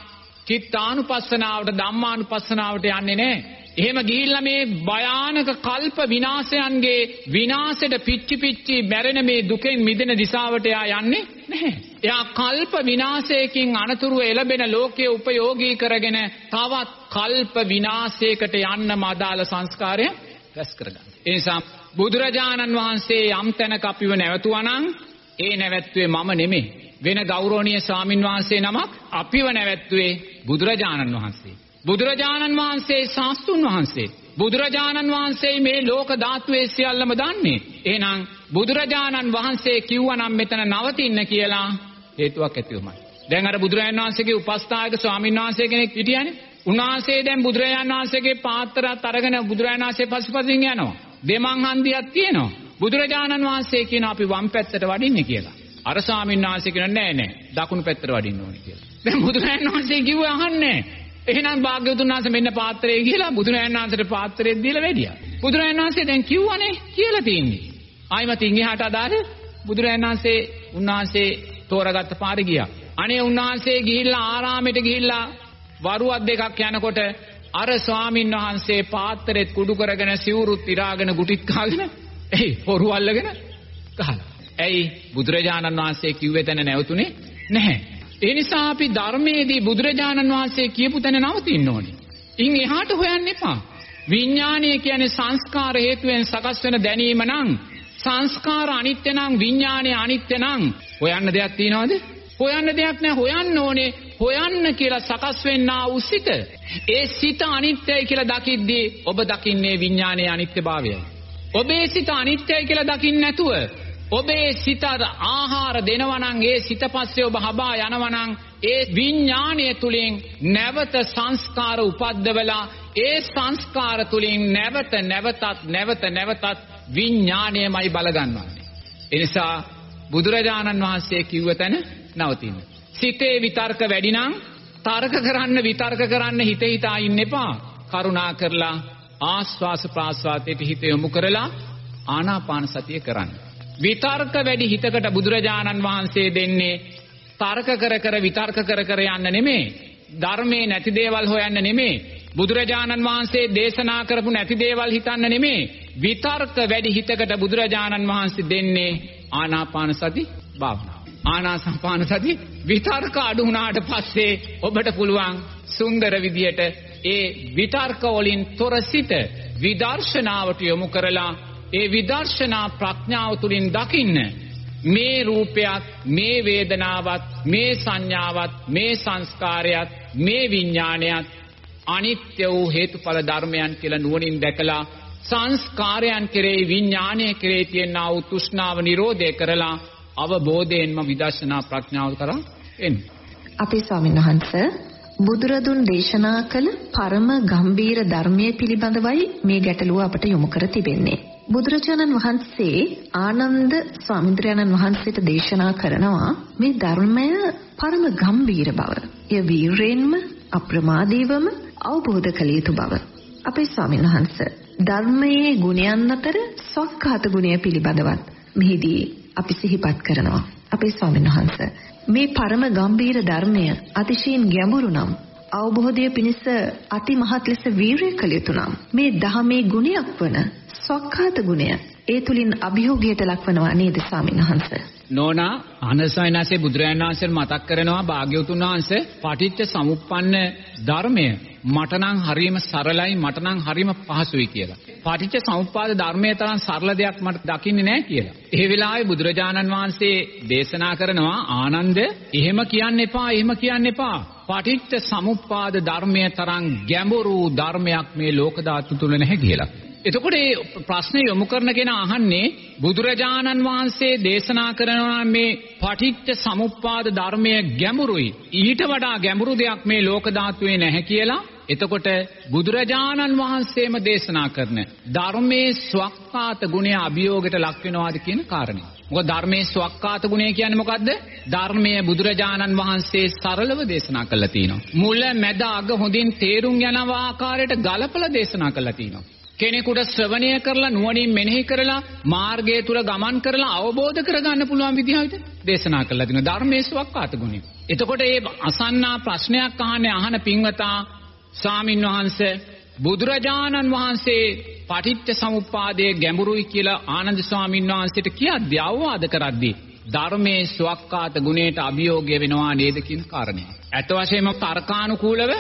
චිත්තානුපස්සනාවට ධම්මානුපස්සනාවට යන්නේ නැහැ. එහෙම ගිහිල්ලා මේ භයානක කල්ප විනාශයන්ගේ විනාශයට පිච්චි පිච්චි මැරෙන මේ දුකෙන් මිදෙන දිශාවට එයා යන්නේ නැහැ. එයා කල්ප විනාශයකින් අනතුරු එළබෙන ලෝකයේ උපයෝගී කරගෙන තවත් කල්ප විනාශයකට යන්නම අදාළ සංස්කාරය රැස් කරගන්න. ඒ නිසා බුදුරජාණන් වහන්සේ යම් තැනක අපිව නැවතුවා නම් ඒ නැවැත්තුවේ මම නෙමෙයි. වෙන ගෞරවනීය ස්වාමින් වහන්සේ නමක් අපිව නැවැත්තුවේ බුදුරජාණන් වහන්සේ. බුදුරජාණන් වහන්සේ ශාස්තුන් වහන්සේ. බුදුරජාණන් වහන්සේ මේ ලෝක ධාතුවේ සියල්ලම දන්නේ. එහෙනම් බුදුරජාණන් වහන්සේ කිව්වනම් මෙතන නවතින්න කියලා හේතුවක් ඇතිවමයි. දැන් අර බුදුරජාණන් වහන්සේගේ උපස්ථායක ස්වාමීන් වහන්සේ කෙනෙක් හිටියානේ. උන්වහන්සේ දැන් බුදුරජාණන් වහන්සේගේ පාත්‍රات අරගෙන බුදුරජාණන් වහන්සේ පසුපසින් යනවා. දෙමන් හන්දියක් තියෙනවා. බුදුරජාණන් වහන්සේ කියන අපි වම් පැත්තට වඩින්නේ කියලා. අර ස්වාමීන් වහන්සේ කියන නෑ නෑ දකුණු පැත්තට වඩින්න ඕනේ කියලා. දැන් බුදුරජාණන් වහන්සේ කිව්වේ අහන්නේ එහෙනම් භාග්‍යවතුන් වහන්සේ මෙන්න පාත්‍රය කියලා බුදුරජාණන් වහන්සේට පාත්‍රය දීලා වැඩියා. බුදුරජාණන් වහන්සේ දැන් කිව්වනේ කියලා තියෙන්නේ. ආයිමත් ඉංගහට අදාළ බුදුරජාණන් වහන්සේ උන්වහන්සේ තෝරාගත්ත පාරේ ගියා. අනේ උන්වහන්සේ ගිහිල්ලා ආරාමෙට ගිහිල්ලා වරුවක් දෙකක් යනකොට අර ස්වාමින් වහන්සේ පාත්‍රෙත් කුඩු කරගෙන සිවුරුත් ඉරාගෙන ගුටිත් කාගෙන එයි පොරු අල්ලගෙන ගහලා. ඇයි බුදුරජාණන් වහන්සේ කිව්වේ තැන නැවතුනේ නැහැ. ඒ නිසා අපි ධර්මයේදී බුදුරජාණන් වහන්සේ කියපු තැන නවතින්න ඕනේ. ඉන් එහාට හොයන්න එපා. විඥානය කියන්නේ සංස්කාර හේතුවෙන් සකස් වෙන දැනීම නම් සංස්කාර අනිත්‍ය නම් විඥානය අනිත්‍ය නම් හොයන්න දෙයක් තියනවද? හොයන්න දෙයක් නැහැ හොයන්න ඕනේ හොයන්න කියලා සකස් වෙන්නා වූ සිත. ඒ සිත අනිත්‍යයි කියලා දකිද්දී ඔබ දකින්නේ විඥානයේ අනිත්‍යභාවයයි. ඔබේ සිත අනිත්‍යයි කියලා දකින්න නැතුව ඔබේ සිතට ආහාර දෙනවා නම් ඒ සිත පස්සේ ඔබ හබා යනවා නම් ඒ විඥාණය තුලින් නැවත සංස්කාර උපද්දවලා ඒ සංස්කාර තුලින් නැවත නැවතත් නැවත නැවතත් විඥාණයමයි බලගන්නවන්නේ. ඒ නිසා බුදුරජාණන් වහන්සේ කිව්ව තැන නවතින්න. සිතේ විතර්ක වැඩි නම් තර්ක කරන්න විතර්ක කරන්න හිත හිතා ඉන්න එපා. කරුණා කරලා ආස්වාස ප්‍රාස්වාදයට හිත යොමු කරලා ආනාපාන සතිය කරන්න. විතර්ක වැඩි හිතකට බුදුරජාණන් වහන්සේ දෙන්නේ තර්ක කර කර විතර්ක කර කර යන්න නෙමෙයි. ධර්මයේ නැති දේවල් හොයන්න නෙමෙයි. බුදුරජාණන් වහන්සේ දේශනා කරපු නැති දේවල් හිතන්න නෙමෙයි. විතර්ක වැඩි හිතකට බුදුරජාණන් වහන්සේ දෙන්නේ ආනාපාන සති භාවනාව. ආනාසම්පාන සති විතර්ක අඩු වුණාට පස්සේ ඔබට පුළුවන් සුන්දර විදියට ඒ විතර්ක වලින් තොර සිට විදර්ශනාවට යොමු කරලා ඒ විදර්ශනා ප්‍රඥාව තුලින් දකින්න මේ රූපයත් මේ වේදනාවත් මේ සංඥාවත් මේ සංස්කාරයත් මේ විඥානයත් අනිත්‍ය වූ හේතුඵල ධර්මයන් කියලා නුවණින් දැකලා සංස්කාරයන් කෙරෙහි විඥානය කෙරෙහි තියෙනා වූ තෘෂ්ණාව නිරෝධය කරලා අවබෝධයෙන්ම විදර්ශනා ප්‍රඥාව කරා එන්න. අපේ ස්වාමීන් වහන්සේ බුදුරදුන් දේශනා කළ පරම ගම්බීර ධර්මයේ පිළිබඳවයි මේ ගැටලුව අපට යොමු කර තිබෙන්නේ. බුදුරජාණන් වහන්සේ ආනන්ද ස්වාමීන් වහන්සේට දේශනා කරනවා මේ ධර්මය පරම ගම්බීර බව. එය වීරයෙන්ම අප්‍රමාදීවම අවබෝධ කළ යුතු බව. අපේ ස්වාමීන් වහන්සේ ධර්මයේ ගුණයන් අතර සක්කාත ගුණය පිළිබඳවත් මෙහිදී අපි සිහිපත් කරනවා. අපේ ස්වාමීන් වහන්සේ මේ පරම ගම්බීර ධර්මය අතිශයින් ගැඹුරු නම් අවබෝධය පිණිස අතිමහත් ලෙස වීරිය කළ යුතු නම් මේ දහමේ ගුණයක් වන සක්කාත ගුණය ඒ තුලින් අභියෝගයට ලක්වනවා නේද ස්වාමීන් වහන්සේ නෝනා අනසයනාසේ බුදුරජාණන් වහන්සේ මතක් කරනවා භාග්‍යවතුන් වහන්සේ පටිච්ච සමුප්පන්න ධර්මය මට නම් හරීම සරලයි මට නම් හරීම පහසුයි කියලා. පටිච්ච සමුප්පාද ධර්මයේ තරම් සරල දෙයක් මට දකින්නේ නැහැ කියලා. ඒ වෙලාවේ බුදුරජාණන් වහන්සේ දේශනා කරනවා ආනන්ද එහෙම කියන්න එපා එහෙම කියන්න එපා. පටිච්ච සමුප්පාද ධර්මය තරම් ගැඹුරු ධර්මයක් මේ ලෝක ධාතු තුල නැහැ කියලා. එතකොට මේ ප්‍රශ්නේ යොමු කරන කෙනා අහන්නේ බුදුරජාණන් වහන්සේ දේශනා කරනවා මේ පටිච්ච සමුප්පාද ධර්මය ගැඹුරුයි. ඊට වඩා ගැඹුරු දෙයක් මේ ලෝක ධාතුවේ නැහැ කියලා. එතකොට බුදුරජාණන් වහන්සේම දේශනා කරන ධර්මයේ ස්වක්කාත ගුණය අභියෝගයට ලක් වෙනවාද කියන කාරණේ. මොකද ධර්මයේ ස්වක්කාත ගුණය කියන්නේ මොකද්ද? ධර්මයේ බුදුරජාණන් වහන්සේ සරලව දේශනා කළා තියෙනවා. මුල මැද අග හොඳින් තේරුම් යන ආකාරයට ගලපලා දේශනා කළා තියෙනවා. කෙනෙකුට ශ්‍රවණය කරලා නුවණින් මෙනෙහි කරලා මාර්ගය තුල ගමන් කරලා අවබෝධ කරගන්න පුළුවන් විදිහට දේශනා කළා දින ධර්මයේ ස්වක්කාත ගුණය. එතකොට මේ අසන්නා ප්‍රශ්නයක් අහන්නේ අහන පින්වතා ස්වාමින් වහන්සේ බුදුරජාණන් වහන්සේ පටිච්ච සමුප්පාදයේ ගැඹුරුයි කියලා ආනන්ද ස්වාමීන් වහන්සේට කියද්දී අවවාද කරද්දී ධර්මයේ ස්වක්කාත ගුණයට අභියෝගය වෙනවා නේද කියන කාරණය. ඇත්ත වශයෙන්ම තර්කානුකූලව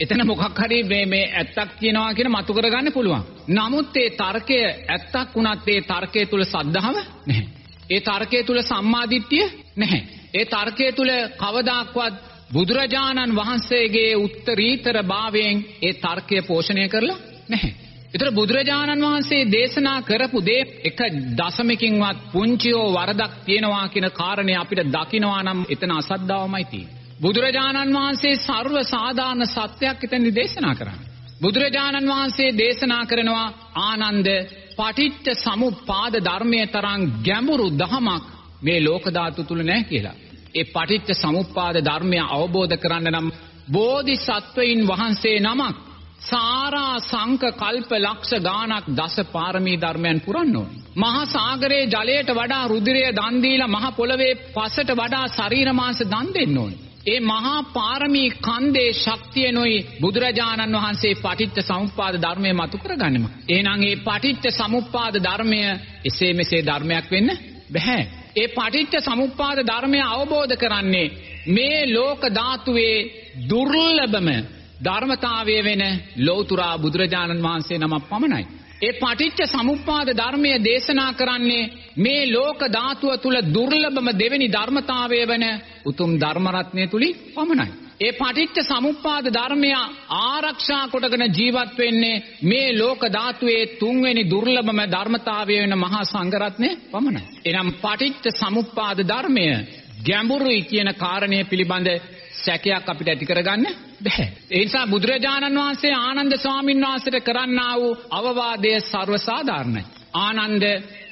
එතන මොකක් හරි මේ මේ ඇත්තක් කියනවා කියන මතු කරගන්න පුළුවන්. නමුත් ඒ තර්කය ඇත්තක් වුණත් ඒ තර්කයේ තුල සද්ධාව නැහැ. ඒ තර්කයේ තුල සම්මාදිට්ඨිය නැහැ. ඒ තර්කයේ තුල කවදාක්වත් බුදුරජාණන් වහන්සේගේ උත්තරීතර භාවයෙන් ඒ තර්කය පෝෂණය කරලා නැහැ. ඒතර බුදුරජාණන් වහන්සේ දේශනා කරපු දේ එක දශමකින්වත් පුංචියෝ වරදක් තියෙනවා කියන කාරණේ අපිට දකිනවා නම් එතන අසද්ධාවමයි තියෙන්නේ. බුදුරජාණන් වහන්සේ සර්ව සාධාරණ සත්‍යයක් එතනදි දේශනා කරන්නේ. බුදුරජාණන් වහන්සේ දේශනා කරනවා ආනන්ද පටිච්ච සමුප්පාද ධර්මයේ තරම් ගැඹුරු දහමක් මේ ලෝක ධාතු තුල නැහැ කියලා. ඒ පටිච්ච සමුප්පාද ධර්මය අවබෝධ කරන්න නම් බෝධිසත්වයින් වහන්සේ නමක් සාරා සංක කල්ප ලක්ෂ ගානක් දස පාරමී ධර්මයන් පුරන්න ඕනේ. මහා සාගරයේ ජලයට වඩා රුධිරය දන් දීලා මහ පොළවේ පසට වඩා ශරීර මාංශ දන් දෙන්න ඕනේ. ඒ මහා පාරමී කන්දේ ශක්තියනොයි බුදුරජාණන් වහන්සේ පටිච්ච සමුප්පාද ධර්මය මතු කරගන්නෙම. එහෙනම් මේ පටිච්ච සමුප්පාද ධර්මය එසේ මෙසේ ධර්මයක් වෙන්න බෑ. ඒ පටිච්ච සමුප්පාද ධර්මය අවබෝධ කරන්නේ මේ ලෝක ධාතුවේ දුර්ලභම ධර්මතාවය වෙන ලෞතුරා බුදුරජාණන් වහන්සේ නමක් පමණයි. ඒ පටිච්ච සමුප්පාද ධර්මය දේශනා කරන්නේ මේ ලෝක ධාතුව තුල දුර්ලභම දෙවෙනි ධර්මතාවය වෙන උතුම් ධර්ම රත්නය තුලින් පමණයි. ඒ පටිච්ච සමුප්පාද ධර්මය ආරක්ෂා කොටගෙන ජීවත් වෙන්නේ මේ ලෝක ධාතුවේ තුන්වෙනි දුර්ලභම ධර්මතාවය වෙන මහා සංඝරත්නය පමණයි. එනම් පටිච්ච සමුප්පාද ධර්මය ගැඹුරුයි කියන කාරණය පිළිබඳ සැකයක් අපිට ඇති කරගන්න බැහැ. ඒ නිසා බුදුරජාණන් වහන්සේ ආනන්ද ස්වාමීන් වහන්සේට කරන්නා වූ අවවාදය සර්වසාධාරණයි. ආනන්ද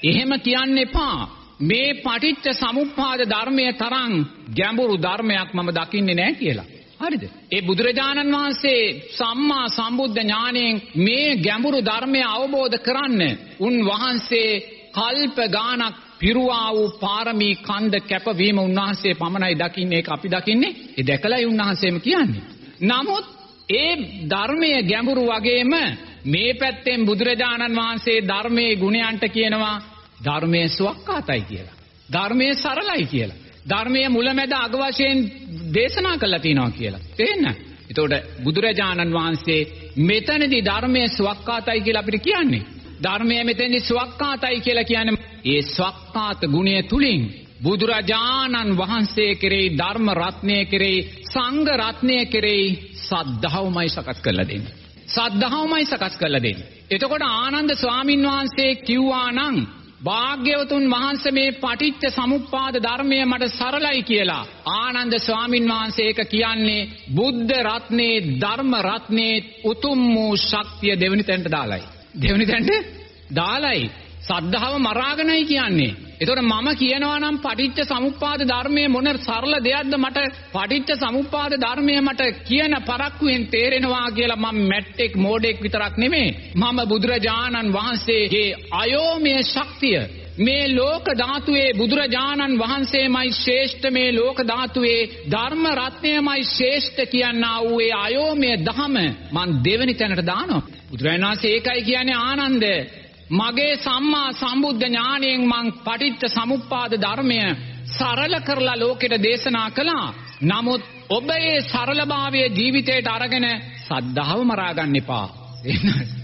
එහෙම කියන්න එපා. මේ පටිච්ච සමුප්පාද ධර්මය තරම් ගැඹුරු ධර්මයක් මම දකින්නේ නැහැ කියලා. හරිද? ඒ බුදුරජාණන් වහන්සේ සම්මා සම්බුද්ධ ඥාණයෙන් මේ ගැඹුරු ධර්මය අවබෝධ කරන්න උන් වහන්සේ කල්ප ගානක් පිරුවා වූ පාරමී කන්ද කැපවීම උන්වහන්සේ පමණයි දකින්නේ ඒක අපි දකින්නේ ඒ දැකලායි උන්වහන්සේම කියන්නේ. නමුත් ඒ ධර්මයේ ගැඹුරු වගේම මේ පැත්තෙන් බුදුරජාණන් වහන්සේ ධර්මයේ ගුණයන්ට කියනවා ධර්මයේ සුවක්කාතයි කියලා. ධර්මයේ සරලයි කියලා. ධර්මයේ මුලැමැද අග වශයෙන් දේශනා කළා තිනවා කියලා. තේන්න? එතකොට බුදුරජාණන් වහන්සේ මෙතනදී ධර්මයේ සුවක්කාතයි කියලා අපිට කියන්නේ. ධර්මයේ මෙතෙන්දී සුවක්කාතයි කියලා කියන්නේ ඒ ස්වක්කාත ගුණය තුලින් බුදුරජාණන් වහන්සේ කෙරෙහි ධර්ම රත්නය කෙරෙහි සංඝ රත්නය කෙරෙහි සද්ධාවමයි සකස් කරලා දෙන්නේ. සද්ධාවමයි සකස් කරලා දෙන්නේ. එතකොට ආනන්ද ස්වාමින් වහන්සේ කිව්වා නම් භාග්‍යවතුන් වහන්සේ මේ පටිච්ච සමුප්පාද ධර්මය මට සරලයි කියලා ආනන්ද ස්වාමින් වහන්සේ ඒක කියන්නේ බුද්ධ රත්නේ ධර්ම රත්නේ උතුම් වූ ශක්තිය දෙවෙනි තැනට දාලයි. දෙවෙනි තැනට දාලයි. සද්ධාව මරාගෙනයි කියන්නේ. එතකොට මම කියනවා නම් පටිච්ච සමුප්පාද ධර්මයේ මොන සරල දෙයක්ද මට පටිච්ච සමුප්පාද ධර්මය මට කියන පරක්කුවෙන් තේරෙනවා කියලා මම මැට්ටෙක් මෝඩෙක් විතරක් නෙමෙයි. මම බුදුරජාණන් වහන්සේගේ අයෝමය ශක්තිය මේ ලෝක ධාතුවේ බුදුරජාණන් වහන්සේමයි ශ්‍රේෂ්ඨ මේ ලෝක ධාතුවේ ධර්ම රත්නයමයි ශ්‍රේෂ්ඨ කියනා වූ ඒ අයෝමය ධම මන් දෙවෙනි තැනට දානවා. බුදුරජාණන් වහන්සේ ඒකයි කියන්නේ ආනන්ද මගේ සම්මා සම්බුද්ධ ඥාණයෙන් මං පටිච්ච සමුප්පාද ධර්මය සරල කරලා ලෝකෙට දේශනා කළා. නමුත් ඔබ ඒ සරලභාවය ජීවිතයට අරගෙන සද්ධාව මරා ගන්න එපා.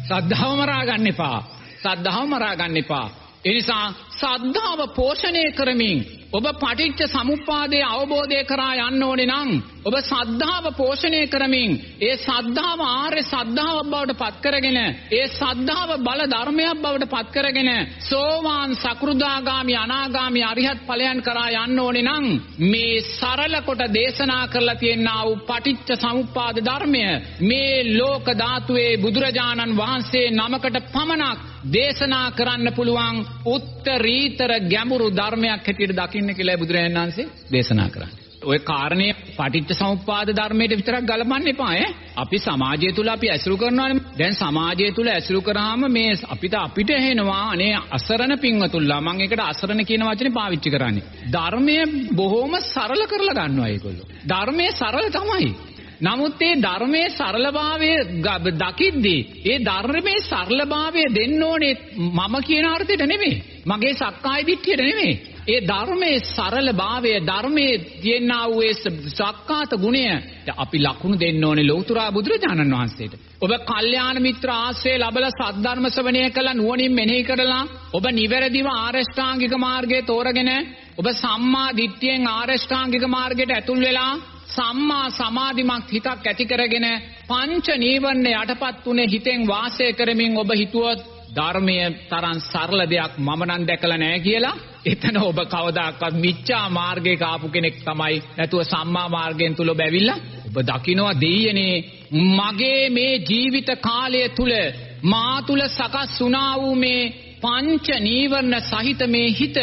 සද්ධාව මරා ගන්න එපා. සද්ධාව මරා ගන්න එපා. ඒ නිසා සද්ධාව පෝෂණය කරමින් ඔබ පටිච්ච සමුප්පාදයේ අවබෝධය කරා යන්න ඕනේ නම් ඔබ සද්ධාව පෝෂණය කරමින් ඒ සද්ධාව ආර්ය සද්ධාවක් බවට පත් කරගෙන ඒ සද්ධාව බල ධර්මයක් බවට පත් කරගෙන සෝවාන් සකෘදාගාමි අනාගාමි අරිහත් ඵලයන් කරා යන්න ඕනේ නම් මේ සරල කොට දේශනා කරලා තියෙනා වූ පටිච්ච සමුප්පාද ධර්මය මේ ලෝක ධාතුවේ බුදුරජාණන් වහන්සේ නමකට පමණක් දේශනා කරන්න පුළුවන් උත්තරීතර ගැඹුරු ධර්මයක් හැටියට දකින්න කියලා බුදුරජාණන් වහන්සේ දේශනා කරන්නේ. ඔය කාරණේ පටිච්ච සමුප්පාද ධර්මයට විතරක් ගලපන්න එපා ඈ. අපි සමාජය තුල අපි ඇසුරු කරනවානේ. දැන් සමාජය තුල ඇසුරු කරාම මේ අපිට අපිට එනවා අනේ අසරණ පින්වතුල්ලා මම ඒකට අසරණ කියන වචනේ පාවිච්චි කරන්නේ. ධර්මය බොහොම සරල කරලා ගන්නවා ඒගොල්ලෝ. ධර්මයේ සරල තමයි. නමුත් ඒ ධර්මයේ සරලභාවය දකිද්දී ඒ ධර්මයේ සරලභාවය දෙන්න ඕනේ මම කියන අර්ථයට නෙමෙයි. මගේ සක්කාය දිට්ඨියට නෙමෙයි. ඒ ධර්මයේ සරලභාවය ධර්මයේ තියෙනා වූ ඒ සක්කාත ගුණය අපි ලකුණු දෙන්න ඕනේ ලෞතර බුදුරජාණන් වහන්සේට. ඔබ කල්යාණ මිත්‍ර ආශ්‍රය ලැබලා සද්ධර්ම ශ්‍රවණය කළා නුවණින් මෙනෙහි කරලා ඔබ නිවැරදිව ආරෂ්ඨාංගික මාර්ගයේ තෝරගෙන ඔබ සම්මා දිට්ඨියෙන් ආරෂ්ඨාංගික මාර්ගයට ඇතුල් වෙලා සම්මා සමාධිමත් හිතක් ඇති කරගෙන පංච නීවරණ යටපත් උනේ හිතෙන් වාසය කරමින් ඔබ හිතුවොත් ධර්මයේ තරම් සරල දෙයක් මම නම් දැකලා නැහැ කියලා. එතන ඔබ කවදාකවත් මිච්ඡා මාර්ගයක ආපු කෙනෙක් තමයි. නැතුව සම්මා මාර්ගයෙන් තුල ඔබ ඇවිල්ලා ඔබ දකිනවා දෙයියනේ මගේ මේ ජීවිත කාලය තුල මා තුල සකස් වුණා වූ මේ පංච නීවරණ සහිත මේ හිත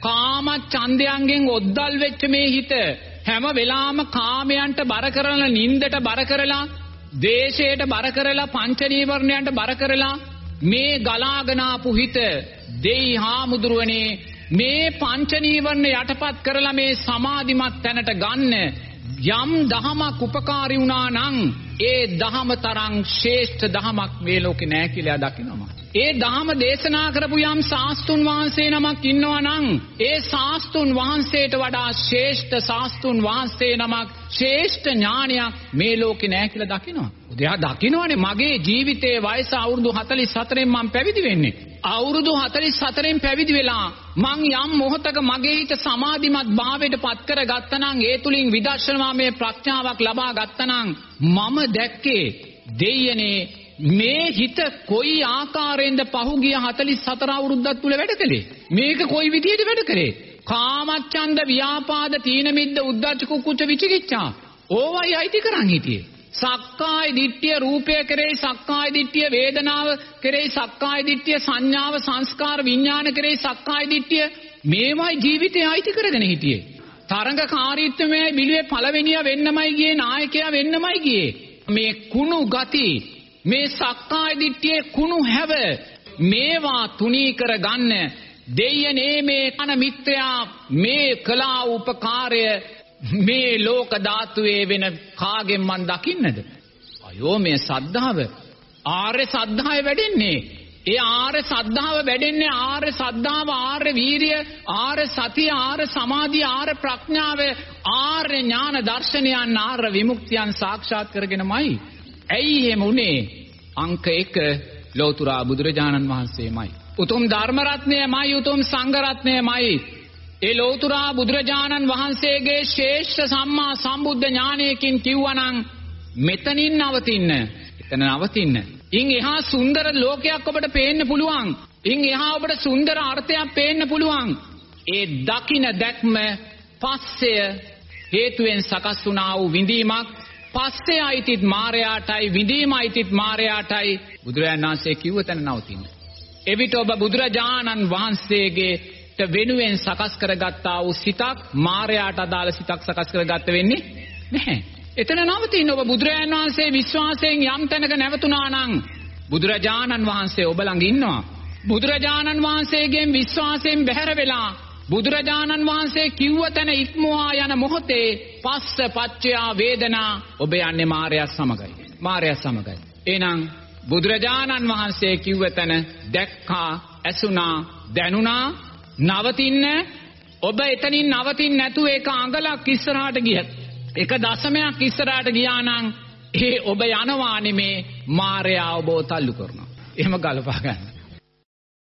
කාම ඡන්දයන්ගෙන් ඔද්දල් වෙච්ච මේ හිත හැම වෙලාවම කාමයන්ට බර කරලා නින්දට බර කරලා දේශයට බර කරලා පංච නීවරණයන්ට බර කරලා මේ ගලාගෙන ආපු හිත දෙයි හාමුදුරුවනේ මේ පංච නීවරණ යටපත් කරලා මේ සමාධිමත් තැනට ගන්න යම් දහමක් උපකාරී වුණා නම් ඒ දහම තරම් ශ්‍රේෂ්ඨ දහමක් මේ ලෝකේ නැහැ කියලා දකිනවා. ඒ දහම දේශනා කරපු යම් සාස්තුන් වහන්සේ නමක් ඉන්නවා නම් ඒ සාස්තුන් වහන්සේට වඩා ශ්‍රේෂ්ඨ සාස්තුන් වහන්සේ නමක් ශ්‍රේෂ්ඨ ඥානයක් මේ ලෝකේ නැහැ කියලා දකිනවා. එයා දකිනවනේ මගේ ජීවිතයේ වයස අවුරුදු 44න් මම පැවිදි වෙන්නේ. අවුරුදු 44න් පැවිදි වෙලා මං යම් මොහතක මගේ හිත සමාධිමත් භාවයට පත් කර ගත්තනම් ඒ තුලින් විදර්ශනාමය ප්‍රඥාවක් ලබා ගත්තනම් මම දැක්කේ දෙයනේ මේ හිත කොයි ආකාරයෙන්ද පහුගිය 44 අවුරුද්දක් තුල වැඩ කළේ? මේක කොයි විදිහට වැඩ කළේ කාමච්ඡන්ද ව්‍යාපාද තීන මිද්ද උද්ධච්ච කුක්කුච්ච විචිකිච්ඡා. ඕවයි අයිති කරන් හිටියේ. සක්කාය දිට්ඨිය රූපය කෙරෙහි සක්කාය දිට්ඨිය වේදනාව කෙරෙහි සක්කාය දිට්ඨිය සංඥාව සංස්කාර විඥාන කෙරෙහි සක්කාය දිට්ඨිය මේවයි ජීවිතය අයිති කරගෙන හිටියේ. තරඟකාරීත්වයයි බිලුවේ පළවෙනියා වෙන්නමයි ගියේ නායකයා වෙන්නමයි ගියේ. මේ කුණු ගති මේ සක්කාය දිට්ඨියේ කුණු හැව මේවා තුනී කර ගන්න දෙයනේ මේ කන මිත්‍යා මේ කලා උපකාරය මේ ලෝක ධාතුවේ වෙන කාගෙන් මන් දකින්නද? අයෝ මේ සද්ධාව ආර්ය සද්ධාය වැඩෙන්නේ. ඒ ආර්ය සද්ධාව වැඩෙන්නේ ආර්ය සද්ධාව ආර්ය වීරිය ආර්ය සතිය ආර්ය සමාධිය ආර්ය ප්‍රඥාව ආර්ය ඥාන දර්ශනයන් ආර්ය විමුක්තියන් සාක්ෂාත් කරගෙනමයි. ඇයි එහෙම උනේ? අංක 1 ලෝතුරා බුදුරජාණන් වහන්සේමයි. උතුම් ධර්ම රත්නයමයි උතුම් සංඝ රත්නයමයි ඒ ලෞතුරා බුදුරජාණන් වහන්සේගේ ශේෂ්ඨ සම්මා සම්බුද්ධ ඥානයකින් කිව්වනම් මෙතනින් නවතින්න. එතන නවතින්න. ඉන් එහා සුන්දර ලෝකයක් ඔබට පේන්න පුළුවන්. ඉන් එහා ඔබට සුන්දර අර්ථයක් පේන්න පුළුවන්. ඒ දකින දැක්ම පස්සය හේතුවෙන් සකස් වුණා වූ විඳීමක් පස්සේ අයිතිත් මාරයාටයි විඳීම අයිතිත් මාරයාටයි බුදුරජාණන් වහන්සේ කිව්ව තැන නවතින්න. එවිට ඔබ බුදුරජාණන් වහන්සේගේ වෙනුවෙන් සකස් කරගත්තා වූ සිතක් මායයට අදාළ සිතක් සකස් කරගත්ත වෙන්නේ නැහැ. එතන නවතින ඔබ බුදුරජාණන් වහන්සේ විශ්වාසයෙන් යම් තැනක නැවතුණා නම් බුදුරජාණන් වහන්සේ ඔබ ළඟ ඉන්නවා. බුදුරජාණන් වහන්සේගෙන් විශ්වාසයෙන් බැහැර වෙලා බුදුරජාණන් වහන්සේ කිව්ව තැන ඉක්මවා යන මොහොතේ පස්ස පච්චයා වේදනා ඔබ යන්නේ මායя සමගයි. මායя සමගයි. එහෙනම් බුදුරජාණන් වහන්සේ කිව්ව තැන දැක්කා, ඇසුණා, දැනුණා නවතින්න ඔබ එතනින් නවතින්න නැතුව ඒක අඟලක් ඉස්සරහට ගියත් එක දශමයක් ඉස්සරහට ගියා නම් ඒ ඔබ යනවා නෙමේ මායя ඔබව තල්ලු කරනවා. එහෙම ගලපා ගන්න.